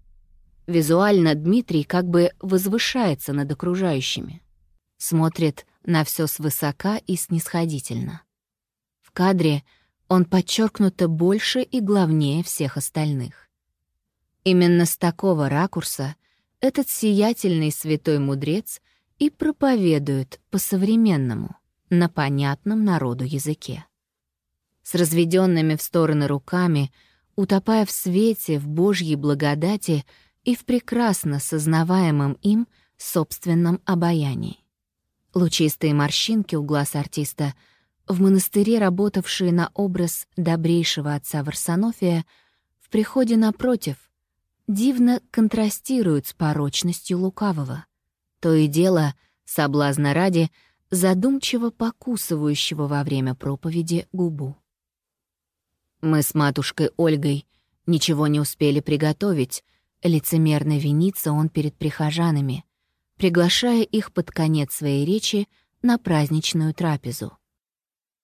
Визуально Дмитрий как бы возвышается над окружающими. Смотрит на все свысока и снисходительно. В кадре он подчеркнуто больше и главнее всех остальных. Именно с такого ракурса этот сиятельный святой мудрец и проповедует по-современному, на понятном народу языке. С разведенными в стороны руками, утопая в свете, в Божьей благодати — и в прекрасно сознаваемом им собственном обаянии. Лучистые морщинки у глаз артиста, в монастыре работавшие на образ добрейшего отца Варсонофия, в приходе напротив, дивно контрастируют с порочностью лукавого. То и дело, соблазна ради, задумчиво покусывающего во время проповеди губу. Мы с матушкой Ольгой ничего не успели приготовить, лицемерно винится он перед прихожанами, приглашая их под конец своей речи на праздничную трапезу.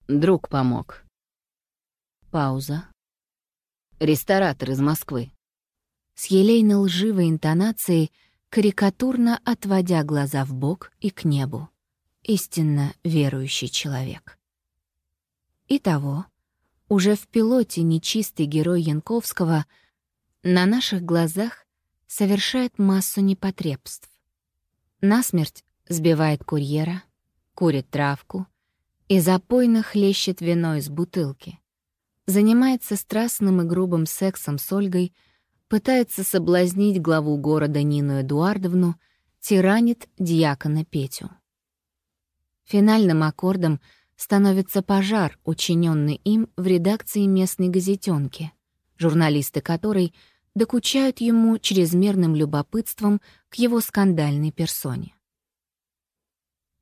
Друг помог. Пауза. Ресторатор из Москвы. С елейно-лживой интонацией, карикатурно отводя глаза в бок и к небу. Истинно верующий человек. Итого, уже в пилоте нечистый герой Янковского на наших глазах совершает массу непотребств насмерть сбивает курьера, курит травку и запойно хлещет вино из бутылки. Занимается страстным и грубым сексом с Ольгой, пытается соблазнить главу города Нину Эдуардовну, тиранит дьякона Петю. Финальным аккордом становится пожар, учиненный им в редакции местной газетенки, журналисты которой — докучают ему чрезмерным любопытством к его скандальной персоне.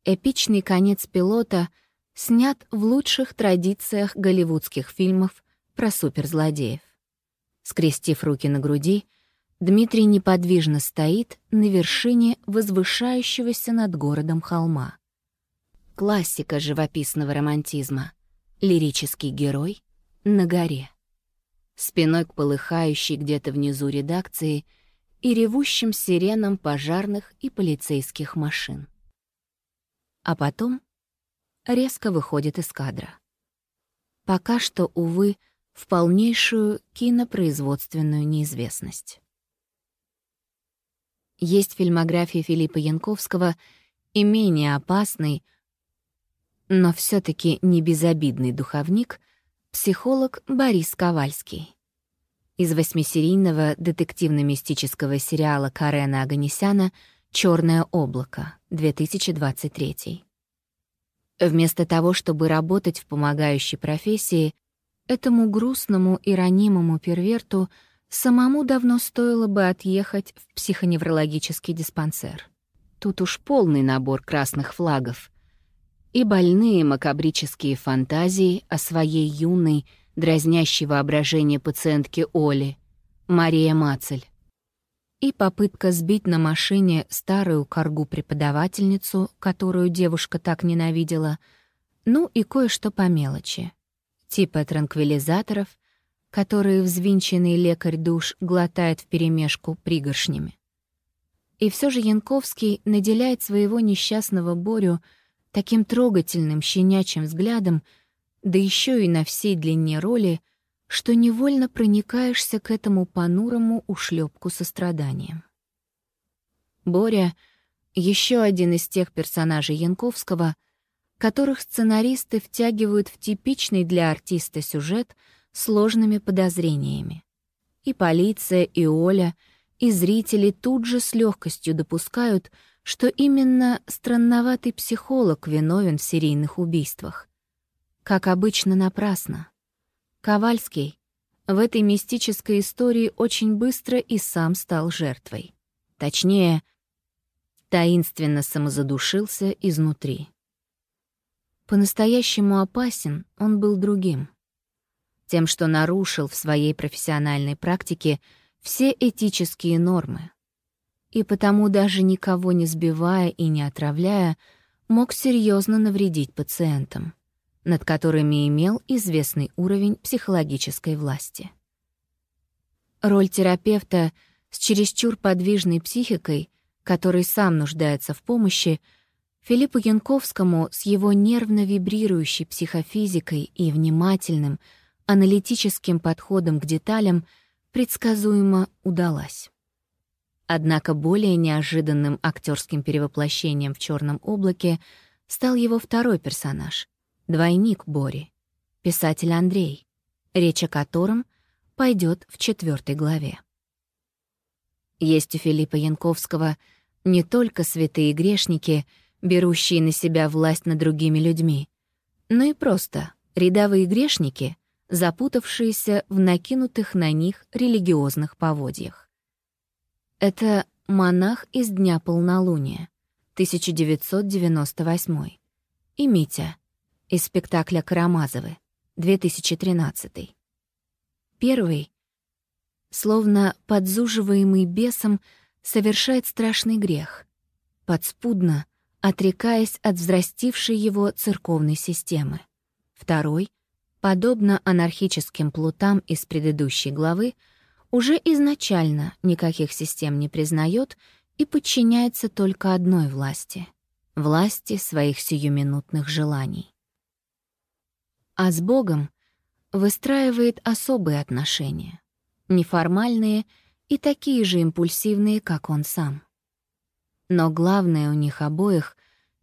Эпичный конец пилота снят в лучших традициях голливудских фильмов про суперзлодеев. Скрестив руки на груди, Дмитрий неподвижно стоит на вершине возвышающегося над городом холма. Классика живописного романтизма. Лирический герой на горе спиной к полыхающей где-то внизу редакции и ревущим сиренам пожарных и полицейских машин. А потом резко выходит из кадра. Пока что, увы, в полнейшую кинопроизводственную неизвестность. Есть фильмография Филиппа Янковского и менее опасный, но все таки не безобидный духовник — психолог Борис Ковальский. Из восьмисерийного детективно-мистического сериала Карена Аганесяна «Черное облако», 2023. Вместо того, чтобы работать в помогающей профессии, этому грустному и ранимому перверту самому давно стоило бы отъехать в психоневрологический диспансер. Тут уж полный набор красных флагов — и больные макабрические фантазии о своей юной, дразнящей воображение пациентки Оли, Мария Мацель. И попытка сбить на машине старую коргу-преподавательницу, которую девушка так ненавидела, ну и кое-что по мелочи, типа транквилизаторов, которые взвинченный лекарь душ глотает вперемешку пригоршнями. И все же Янковский наделяет своего несчастного Борю — таким трогательным щенячьим взглядом, да еще и на всей длине роли, что невольно проникаешься к этому понурому ушлепку состраданием. Боря — еще один из тех персонажей Янковского, которых сценаристы втягивают в типичный для артиста сюжет сложными подозрениями. И полиция, и Оля, и зрители тут же с легкостью допускают — что именно странноватый психолог виновен в серийных убийствах. Как обычно, напрасно. Ковальский в этой мистической истории очень быстро и сам стал жертвой. Точнее, таинственно самозадушился изнутри. По-настоящему опасен он был другим. Тем, что нарушил в своей профессиональной практике все этические нормы, и потому даже никого не сбивая и не отравляя, мог серьезно навредить пациентам, над которыми имел известный уровень психологической власти. Роль терапевта с чересчур подвижной психикой, который сам нуждается в помощи, Филиппу Янковскому с его нервно вибрирующей психофизикой и внимательным, аналитическим подходом к деталям предсказуемо удалась. Однако более неожиданным актерским перевоплощением в черном облаке стал его второй персонаж — двойник Бори, писатель Андрей, речь о котором пойдет в четвертой главе. Есть у Филиппа Янковского Не только святые грешники, берущие на себя власть над другими людьми, но и просто рядовые грешники, запутавшиеся в накинутых на них религиозных поводьях. Это «Монах из Дня полнолуния», 1998, и «Митя» из спектакля «Карамазовы», 2013. Первый, словно подзуживаемый бесом, совершает страшный грех, подспудно отрекаясь от взрастившей его церковной системы. Второй, подобно анархическим плутам из предыдущей главы, уже изначально никаких систем не признает и подчиняется только одной власти — власти своих сиюминутных желаний. А с Богом выстраивает особые отношения, неформальные и такие же импульсивные, как он сам. Но главное у них обоих,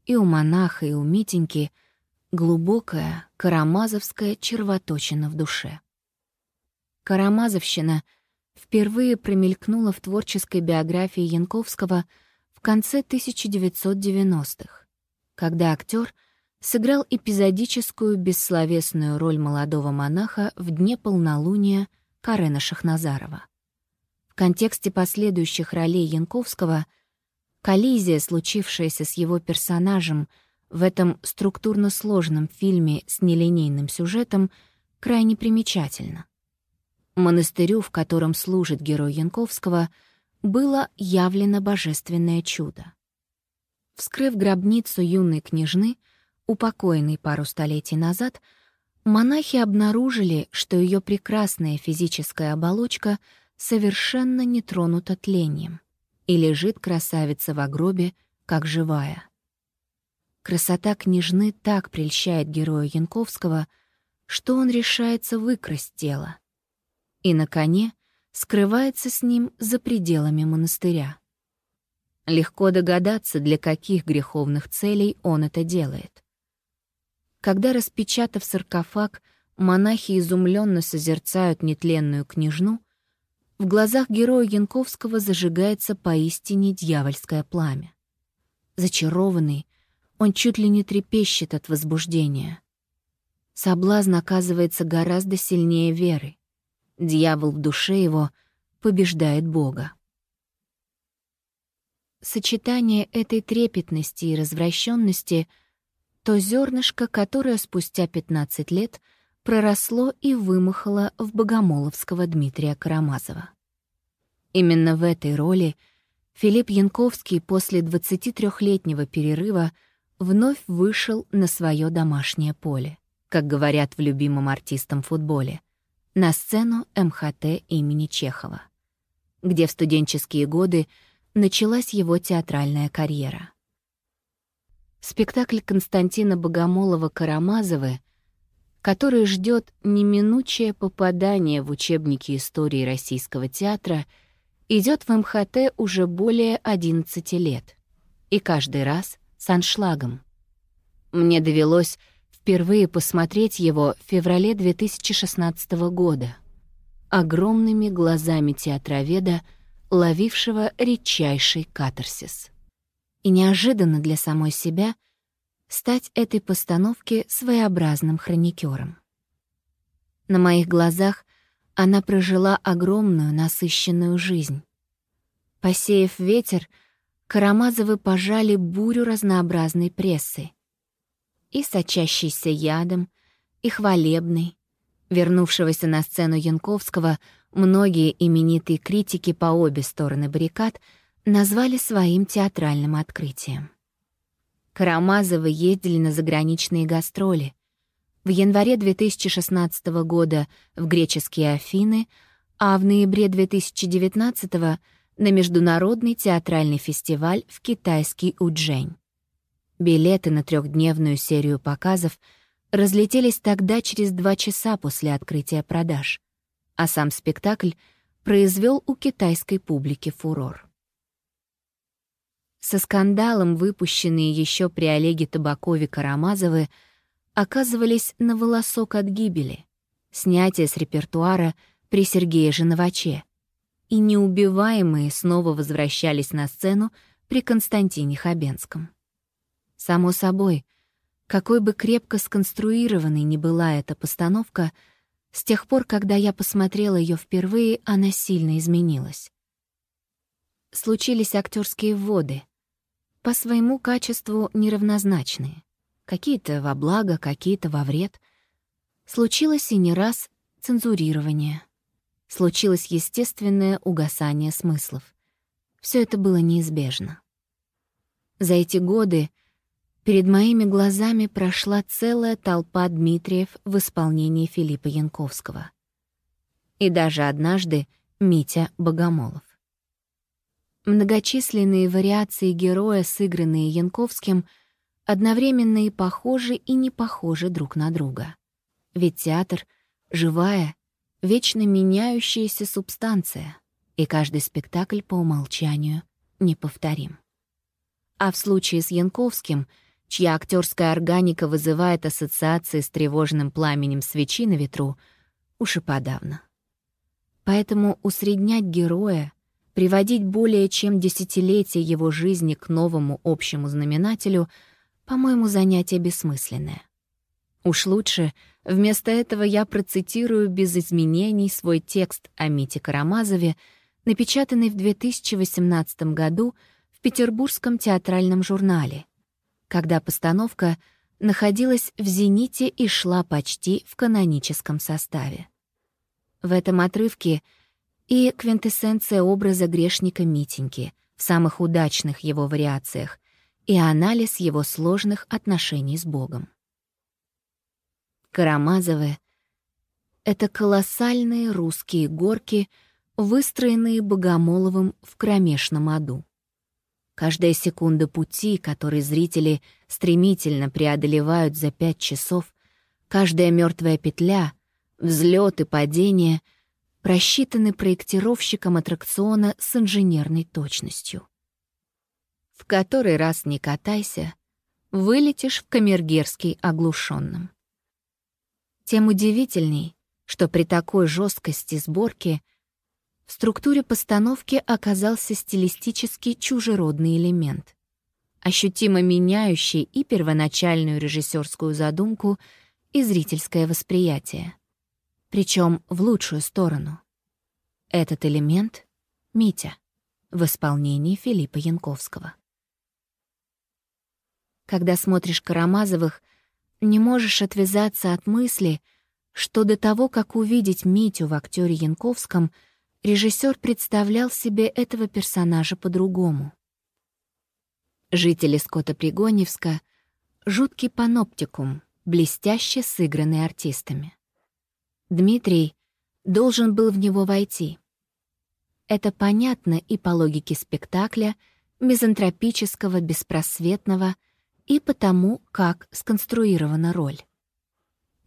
и у монаха, и у Митеньки, глубокая карамазовская червоточина в душе. Карамазовщина — впервые промелькнула в творческой биографии Янковского в конце 1990-х, когда актер сыграл эпизодическую бессловесную роль молодого монаха в дне полнолуния Карена Шахназарова. В контексте последующих ролей Янковского коллизия, случившаяся с его персонажем в этом структурно сложном фильме с нелинейным сюжетом, крайне примечательна. Монастырю, в котором служит герой Янковского, было явлено божественное чудо. Вскрыв гробницу юной княжны, упокоенной пару столетий назад, монахи обнаружили, что ее прекрасная физическая оболочка совершенно не тронута тлением, и лежит красавица в гробе, как живая. Красота княжны так прельщает героя Янковского, что он решается выкрасть тело, и на коне скрывается с ним за пределами монастыря. Легко догадаться, для каких греховных целей он это делает. Когда, распечатав саркофаг, монахи изумленно созерцают нетленную княжну, в глазах героя Янковского зажигается поистине дьявольское пламя. Зачарованный, он чуть ли не трепещет от возбуждения. Соблазн оказывается гораздо сильнее веры. Дьявол в душе его побеждает Бога. Сочетание этой трепетности и развращенности — то зернышко, которое спустя 15 лет проросло и вымахало в богомоловского Дмитрия Карамазова. Именно в этой роли Филипп Янковский после 23-летнего перерыва вновь вышел на свое домашнее поле, как говорят в любимом артистом футболе — на сцену МХТ имени Чехова, где в студенческие годы началась его театральная карьера. Спектакль Константина Богомолова-Карамазовы, который ждет неминучее попадание в учебники истории российского театра, идет в МХТ уже более 11 лет, и каждый раз с аншлагом. Мне довелось впервые посмотреть его в феврале 2016 года. Огромными глазами театроведа, ловившего редчайший катарсис. И неожиданно для самой себя стать этой постановке своеобразным хроникером. На моих глазах она прожила огромную насыщенную жизнь. Посеяв ветер, Карамазовы пожали бурю разнообразной прессы — и сочащийся ядом, и хвалебный. Вернувшегося на сцену Янковского, многие именитые критики по обе стороны баррикад назвали своим театральным открытием. Карамазовы ездили на заграничные гастроли. В январе 2016 года в греческие Афины, а в ноябре 2019 на Международный театральный фестиваль в китайский Уджень. Билеты на трехдневную серию показов разлетелись тогда через два часа после открытия продаж, а сам спектакль произвел у китайской публики фурор. Со скандалом выпущенные еще при Олеге Табакове Карамазовы оказывались на волосок от гибели, снятие с репертуара при Сергее Женоваче, и неубиваемые снова возвращались на сцену при Константине Хабенском. Само собой, какой бы крепко сконструированной ни была эта постановка, с тех пор, когда я посмотрела ее впервые, она сильно изменилась. Случились актерские вводы, по своему качеству неравнозначные. Какие-то во благо, какие-то во вред. Случилось и не раз цензурирование. Случилось естественное угасание смыслов. Все это было неизбежно. За эти годы перед моими глазами прошла целая толпа Дмитриев в исполнении Филиппа Янковского. И даже однажды Митя Богомолов. Многочисленные вариации героя, сыгранные Янковским, одновременно и похожи, и не похожи друг на друга. Ведь театр — живая, вечно меняющаяся субстанция, и каждый спектакль по умолчанию неповторим. А в случае с Янковским, чья актерская органика вызывает ассоциации с тревожным пламенем свечи на ветру, уж и подавно. Поэтому усреднять героя, приводить более чем десятилетие его жизни к новому общему знаменателю, по-моему, занятие бессмысленное. Уж лучше вместо этого я процитирую без изменений свой текст о Мите Карамазове, напечатанный в 2018 году — Петербургском театральном журнале, когда постановка находилась в «Зените» и шла почти в каноническом составе. В этом отрывке и квинтэссенция образа грешника Митеньки в самых удачных его вариациях и анализ его сложных отношений с Богом. Карамазовы — это колоссальные русские горки, выстроенные Богомоловым в кромешном аду. Каждая секунда пути, который зрители стремительно преодолевают за пять часов, каждая мертвая петля, взлет и падение просчитаны проектировщиком аттракциона с инженерной точностью. В который раз не катайся, вылетишь в Камергерский оглушенным. Тем удивительней, что при такой жесткости сборки в структуре постановки оказался стилистически чужеродный элемент, ощутимо меняющий и первоначальную режиссерскую задумку, и зрительское восприятие. Причем в лучшую сторону. Этот элемент — Митя в исполнении Филиппа Янковского. Когда смотришь Карамазовых, не можешь отвязаться от мысли, что до того, как увидеть Митю в актере Янковском — режиссер представлял себе этого персонажа по-другому. Жители Скотта-Пригоневска — жуткий паноптикум, блестяще сыгранный артистами. Дмитрий должен был в него войти. Это понятно и по логике спектакля, мизантропического, беспросветного, и потому, как сконструирована роль.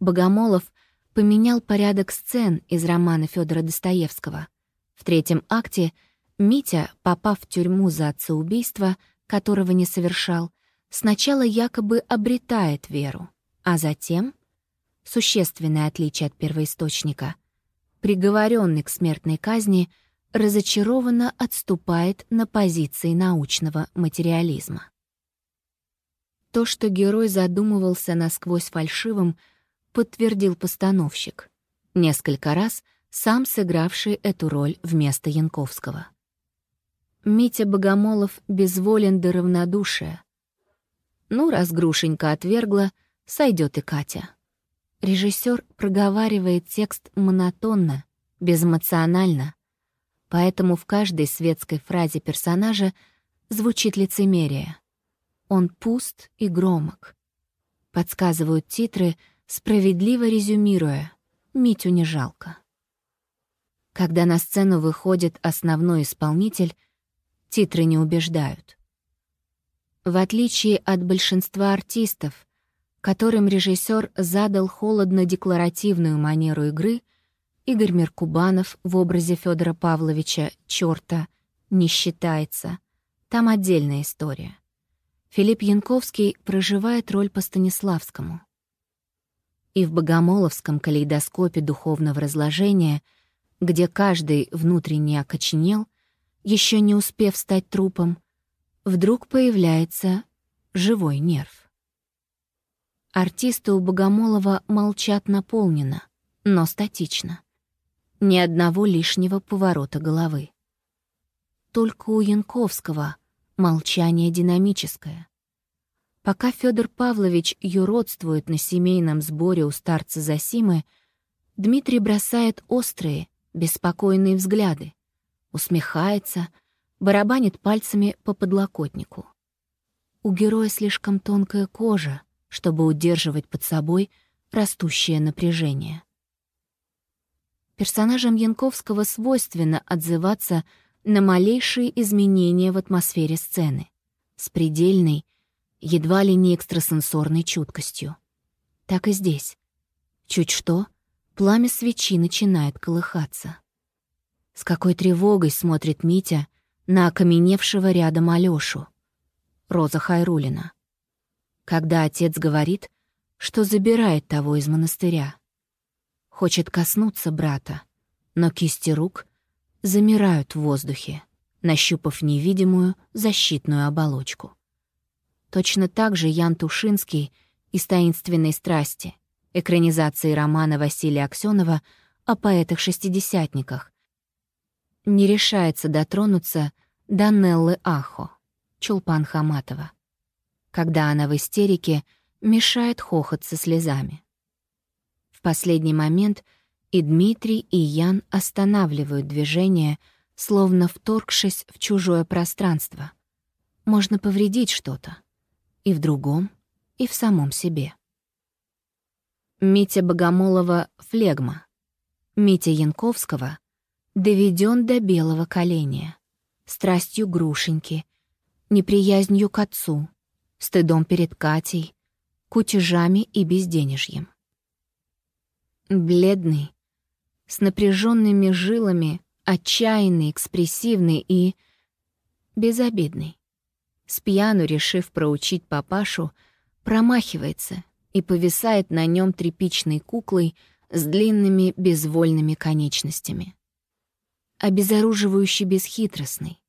Богомолов поменял порядок сцен из романа Федора Достоевского — в третьем акте Митя, попав в тюрьму за отцеубийство, которого не совершал, сначала якобы обретает веру, а затем, существенное отличие от первоисточника, приговоренный к смертной казни разочарованно отступает на позиции научного материализма. То, что герой задумывался насквозь фальшивым, подтвердил постановщик. Несколько раз — сам сыгравший эту роль вместо Янковского. Митя Богомолов безволен до равнодушия. Ну, раз Грушенька отвергла, сойдет и Катя. Режиссер проговаривает текст монотонно, безэмоционально, поэтому в каждой светской фразе персонажа звучит лицемерие. Он пуст и громок. Подсказывают титры, справедливо резюмируя, Митю не жалко. Когда на сцену выходит основной исполнитель, титры не убеждают. В отличие от большинства артистов, которым режиссер задал холодно-декларативную манеру игры, Игорь Меркубанов в образе Федора Павловича «Чёрта» не считается. Там отдельная история. Филипп Янковский проживает роль по Станиславскому. И в богомоловском калейдоскопе духовного разложения — где каждый внутренне окоченел, еще не успев стать трупом, вдруг появляется живой нерв. Артисты у Богомолова молчат наполненно, но статично. Ни одного лишнего поворота головы. Только у Янковского молчание динамическое. Пока Федор Павлович юродствует на семейном сборе у старца Засимы, Дмитрий бросает острые, беспокойные взгляды, усмехается, барабанит пальцами по подлокотнику. У героя слишком тонкая кожа, чтобы удерживать под собой растущее напряжение. Персонажам Янковского свойственно отзываться на малейшие изменения в атмосфере сцены с предельной, едва ли не экстрасенсорной чуткостью. Так и здесь. Чуть что, пламя свечи начинает колыхаться. С какой тревогой смотрит Митя на окаменевшего рядом Алёшу. Роза Хайрулина. Когда отец говорит, что забирает того из монастыря. Хочет коснуться брата, но кисти рук замирают в воздухе, нащупав невидимую защитную оболочку. Точно так же Ян Тушинский из «Таинственной страсти», экранизации романа Василия Аксёнова о поэтах-шестидесятниках, не решается дотронуться до Неллы Ахо, Чулпан Хаматова. Когда она в истерике, мешает хохот со слезами. В последний момент и Дмитрий, и Ян останавливают движение, словно вторгшись в чужое пространство. Можно повредить что-то. И в другом, и в самом себе. Митя Богомолова — флегма. Митя Янковского доведен до белого коленя, страстью грушеньки, неприязнью к отцу, стыдом перед Катей, кутежами и безденежьем. Бледный, с напряженными жилами, отчаянный, экспрессивный и безобидный. С пьяну, решив проучить папашу, промахивается — и повисает на нем тряпичной куклой с длинными безвольными конечностями. Обезоруживающе бесхитростный.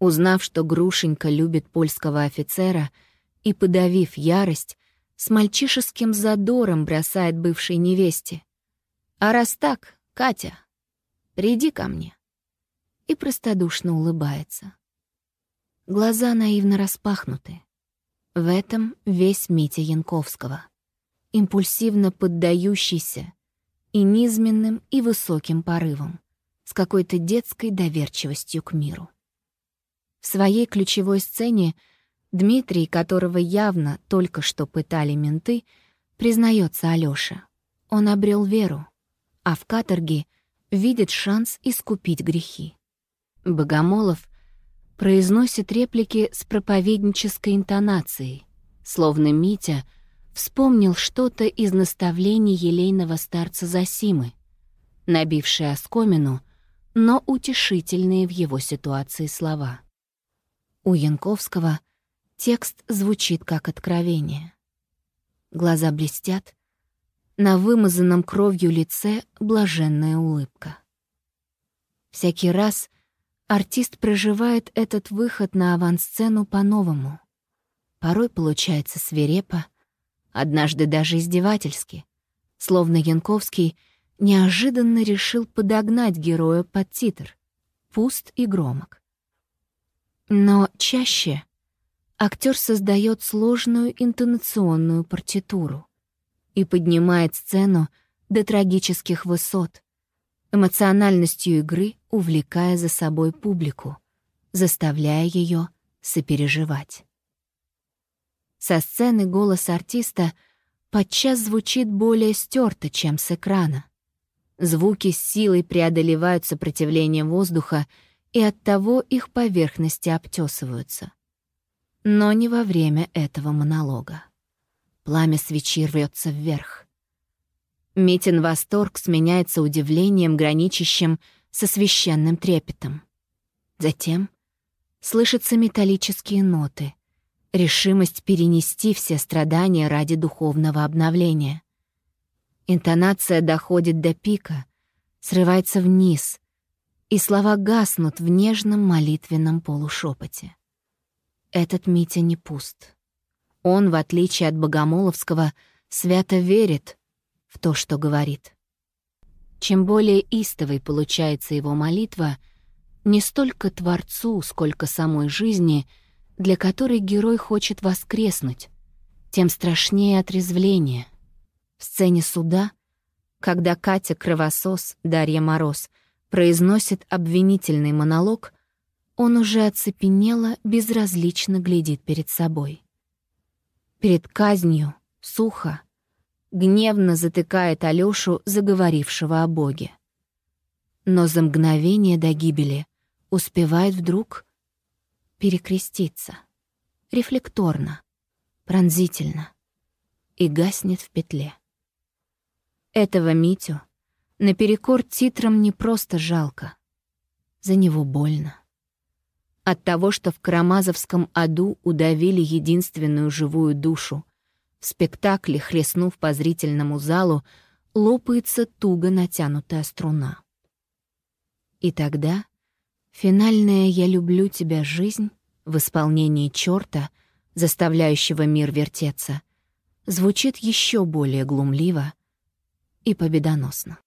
Узнав, что Грушенька любит польского офицера, и, подавив ярость, с мальчишеским задором бросает бывшей невесте. «А раз так, Катя, приди ко мне». И простодушно улыбается. Глаза наивно распахнуты. В этом весь Митя Янковского импульсивно поддающийся и низменным, и высоким порывом, с какой-то детской доверчивостью к миру. В своей ключевой сцене Дмитрий, которого явно только что пытали менты, признается Алёша. Он обрел веру, а в каторге видит шанс искупить грехи. Богомолов произносит реплики с проповеднической интонацией, словно Митя — вспомнил что-то из наставлений елейного старца Засимы, набившие оскомину, но утешительные в его ситуации слова. У Янковского текст звучит как откровение. Глаза блестят, на вымазанном кровью лице блаженная улыбка. Всякий раз артист проживает этот выход на авансцену по-новому. Порой получается свирепо, однажды даже издевательски, словно Янковский неожиданно решил подогнать героя под титр, пуст и громок. Но чаще актер создает сложную интонационную партитуру и поднимает сцену до трагических высот, эмоциональностью игры увлекая за собой публику, заставляя ее сопереживать. Со сцены голос артиста подчас звучит более стерто, чем с экрана. Звуки с силой преодолевают сопротивление воздуха, и оттого их поверхности обтесываются. Но не во время этого монолога. Пламя свечи рвется вверх. Митин восторг сменяется удивлением, граничащим со священным трепетом. Затем слышатся металлические ноты — решимость перенести все страдания ради духовного обновления. Интонация доходит до пика, срывается вниз, и слова гаснут в нежном молитвенном полушепоте. этот Митя не пуст. Он, в отличие от Богомоловского, свято верит в то, что говорит. Чем более истовой получается его молитва, не столько Творцу, сколько самой жизни, для которой герой хочет воскреснуть, тем страшнее отрезвление. В сцене суда, когда Катя Кровосос, Дарья Мороз, произносит обвинительный монолог, он уже оцепенело, безразлично глядит перед собой. Перед казнью, сухо, гневно затыкает Алёшу, заговорившего о Боге. Но за мгновение до гибели успевает вдруг перекреститься. Рефлекторно, пронзительно. И гаснет в петле. Этого Митю наперекор титрам не просто жалко. За него больно. От того, что в Карамазовском аду удавили единственную живую душу. В спектакле, хлестнув по зрительному залу, лопается туго натянутая струна. И тогда финальная «Я люблю тебя» жизнь в исполнении черта, заставляющего мир вертеться, звучит еще более глумливо и победоносно.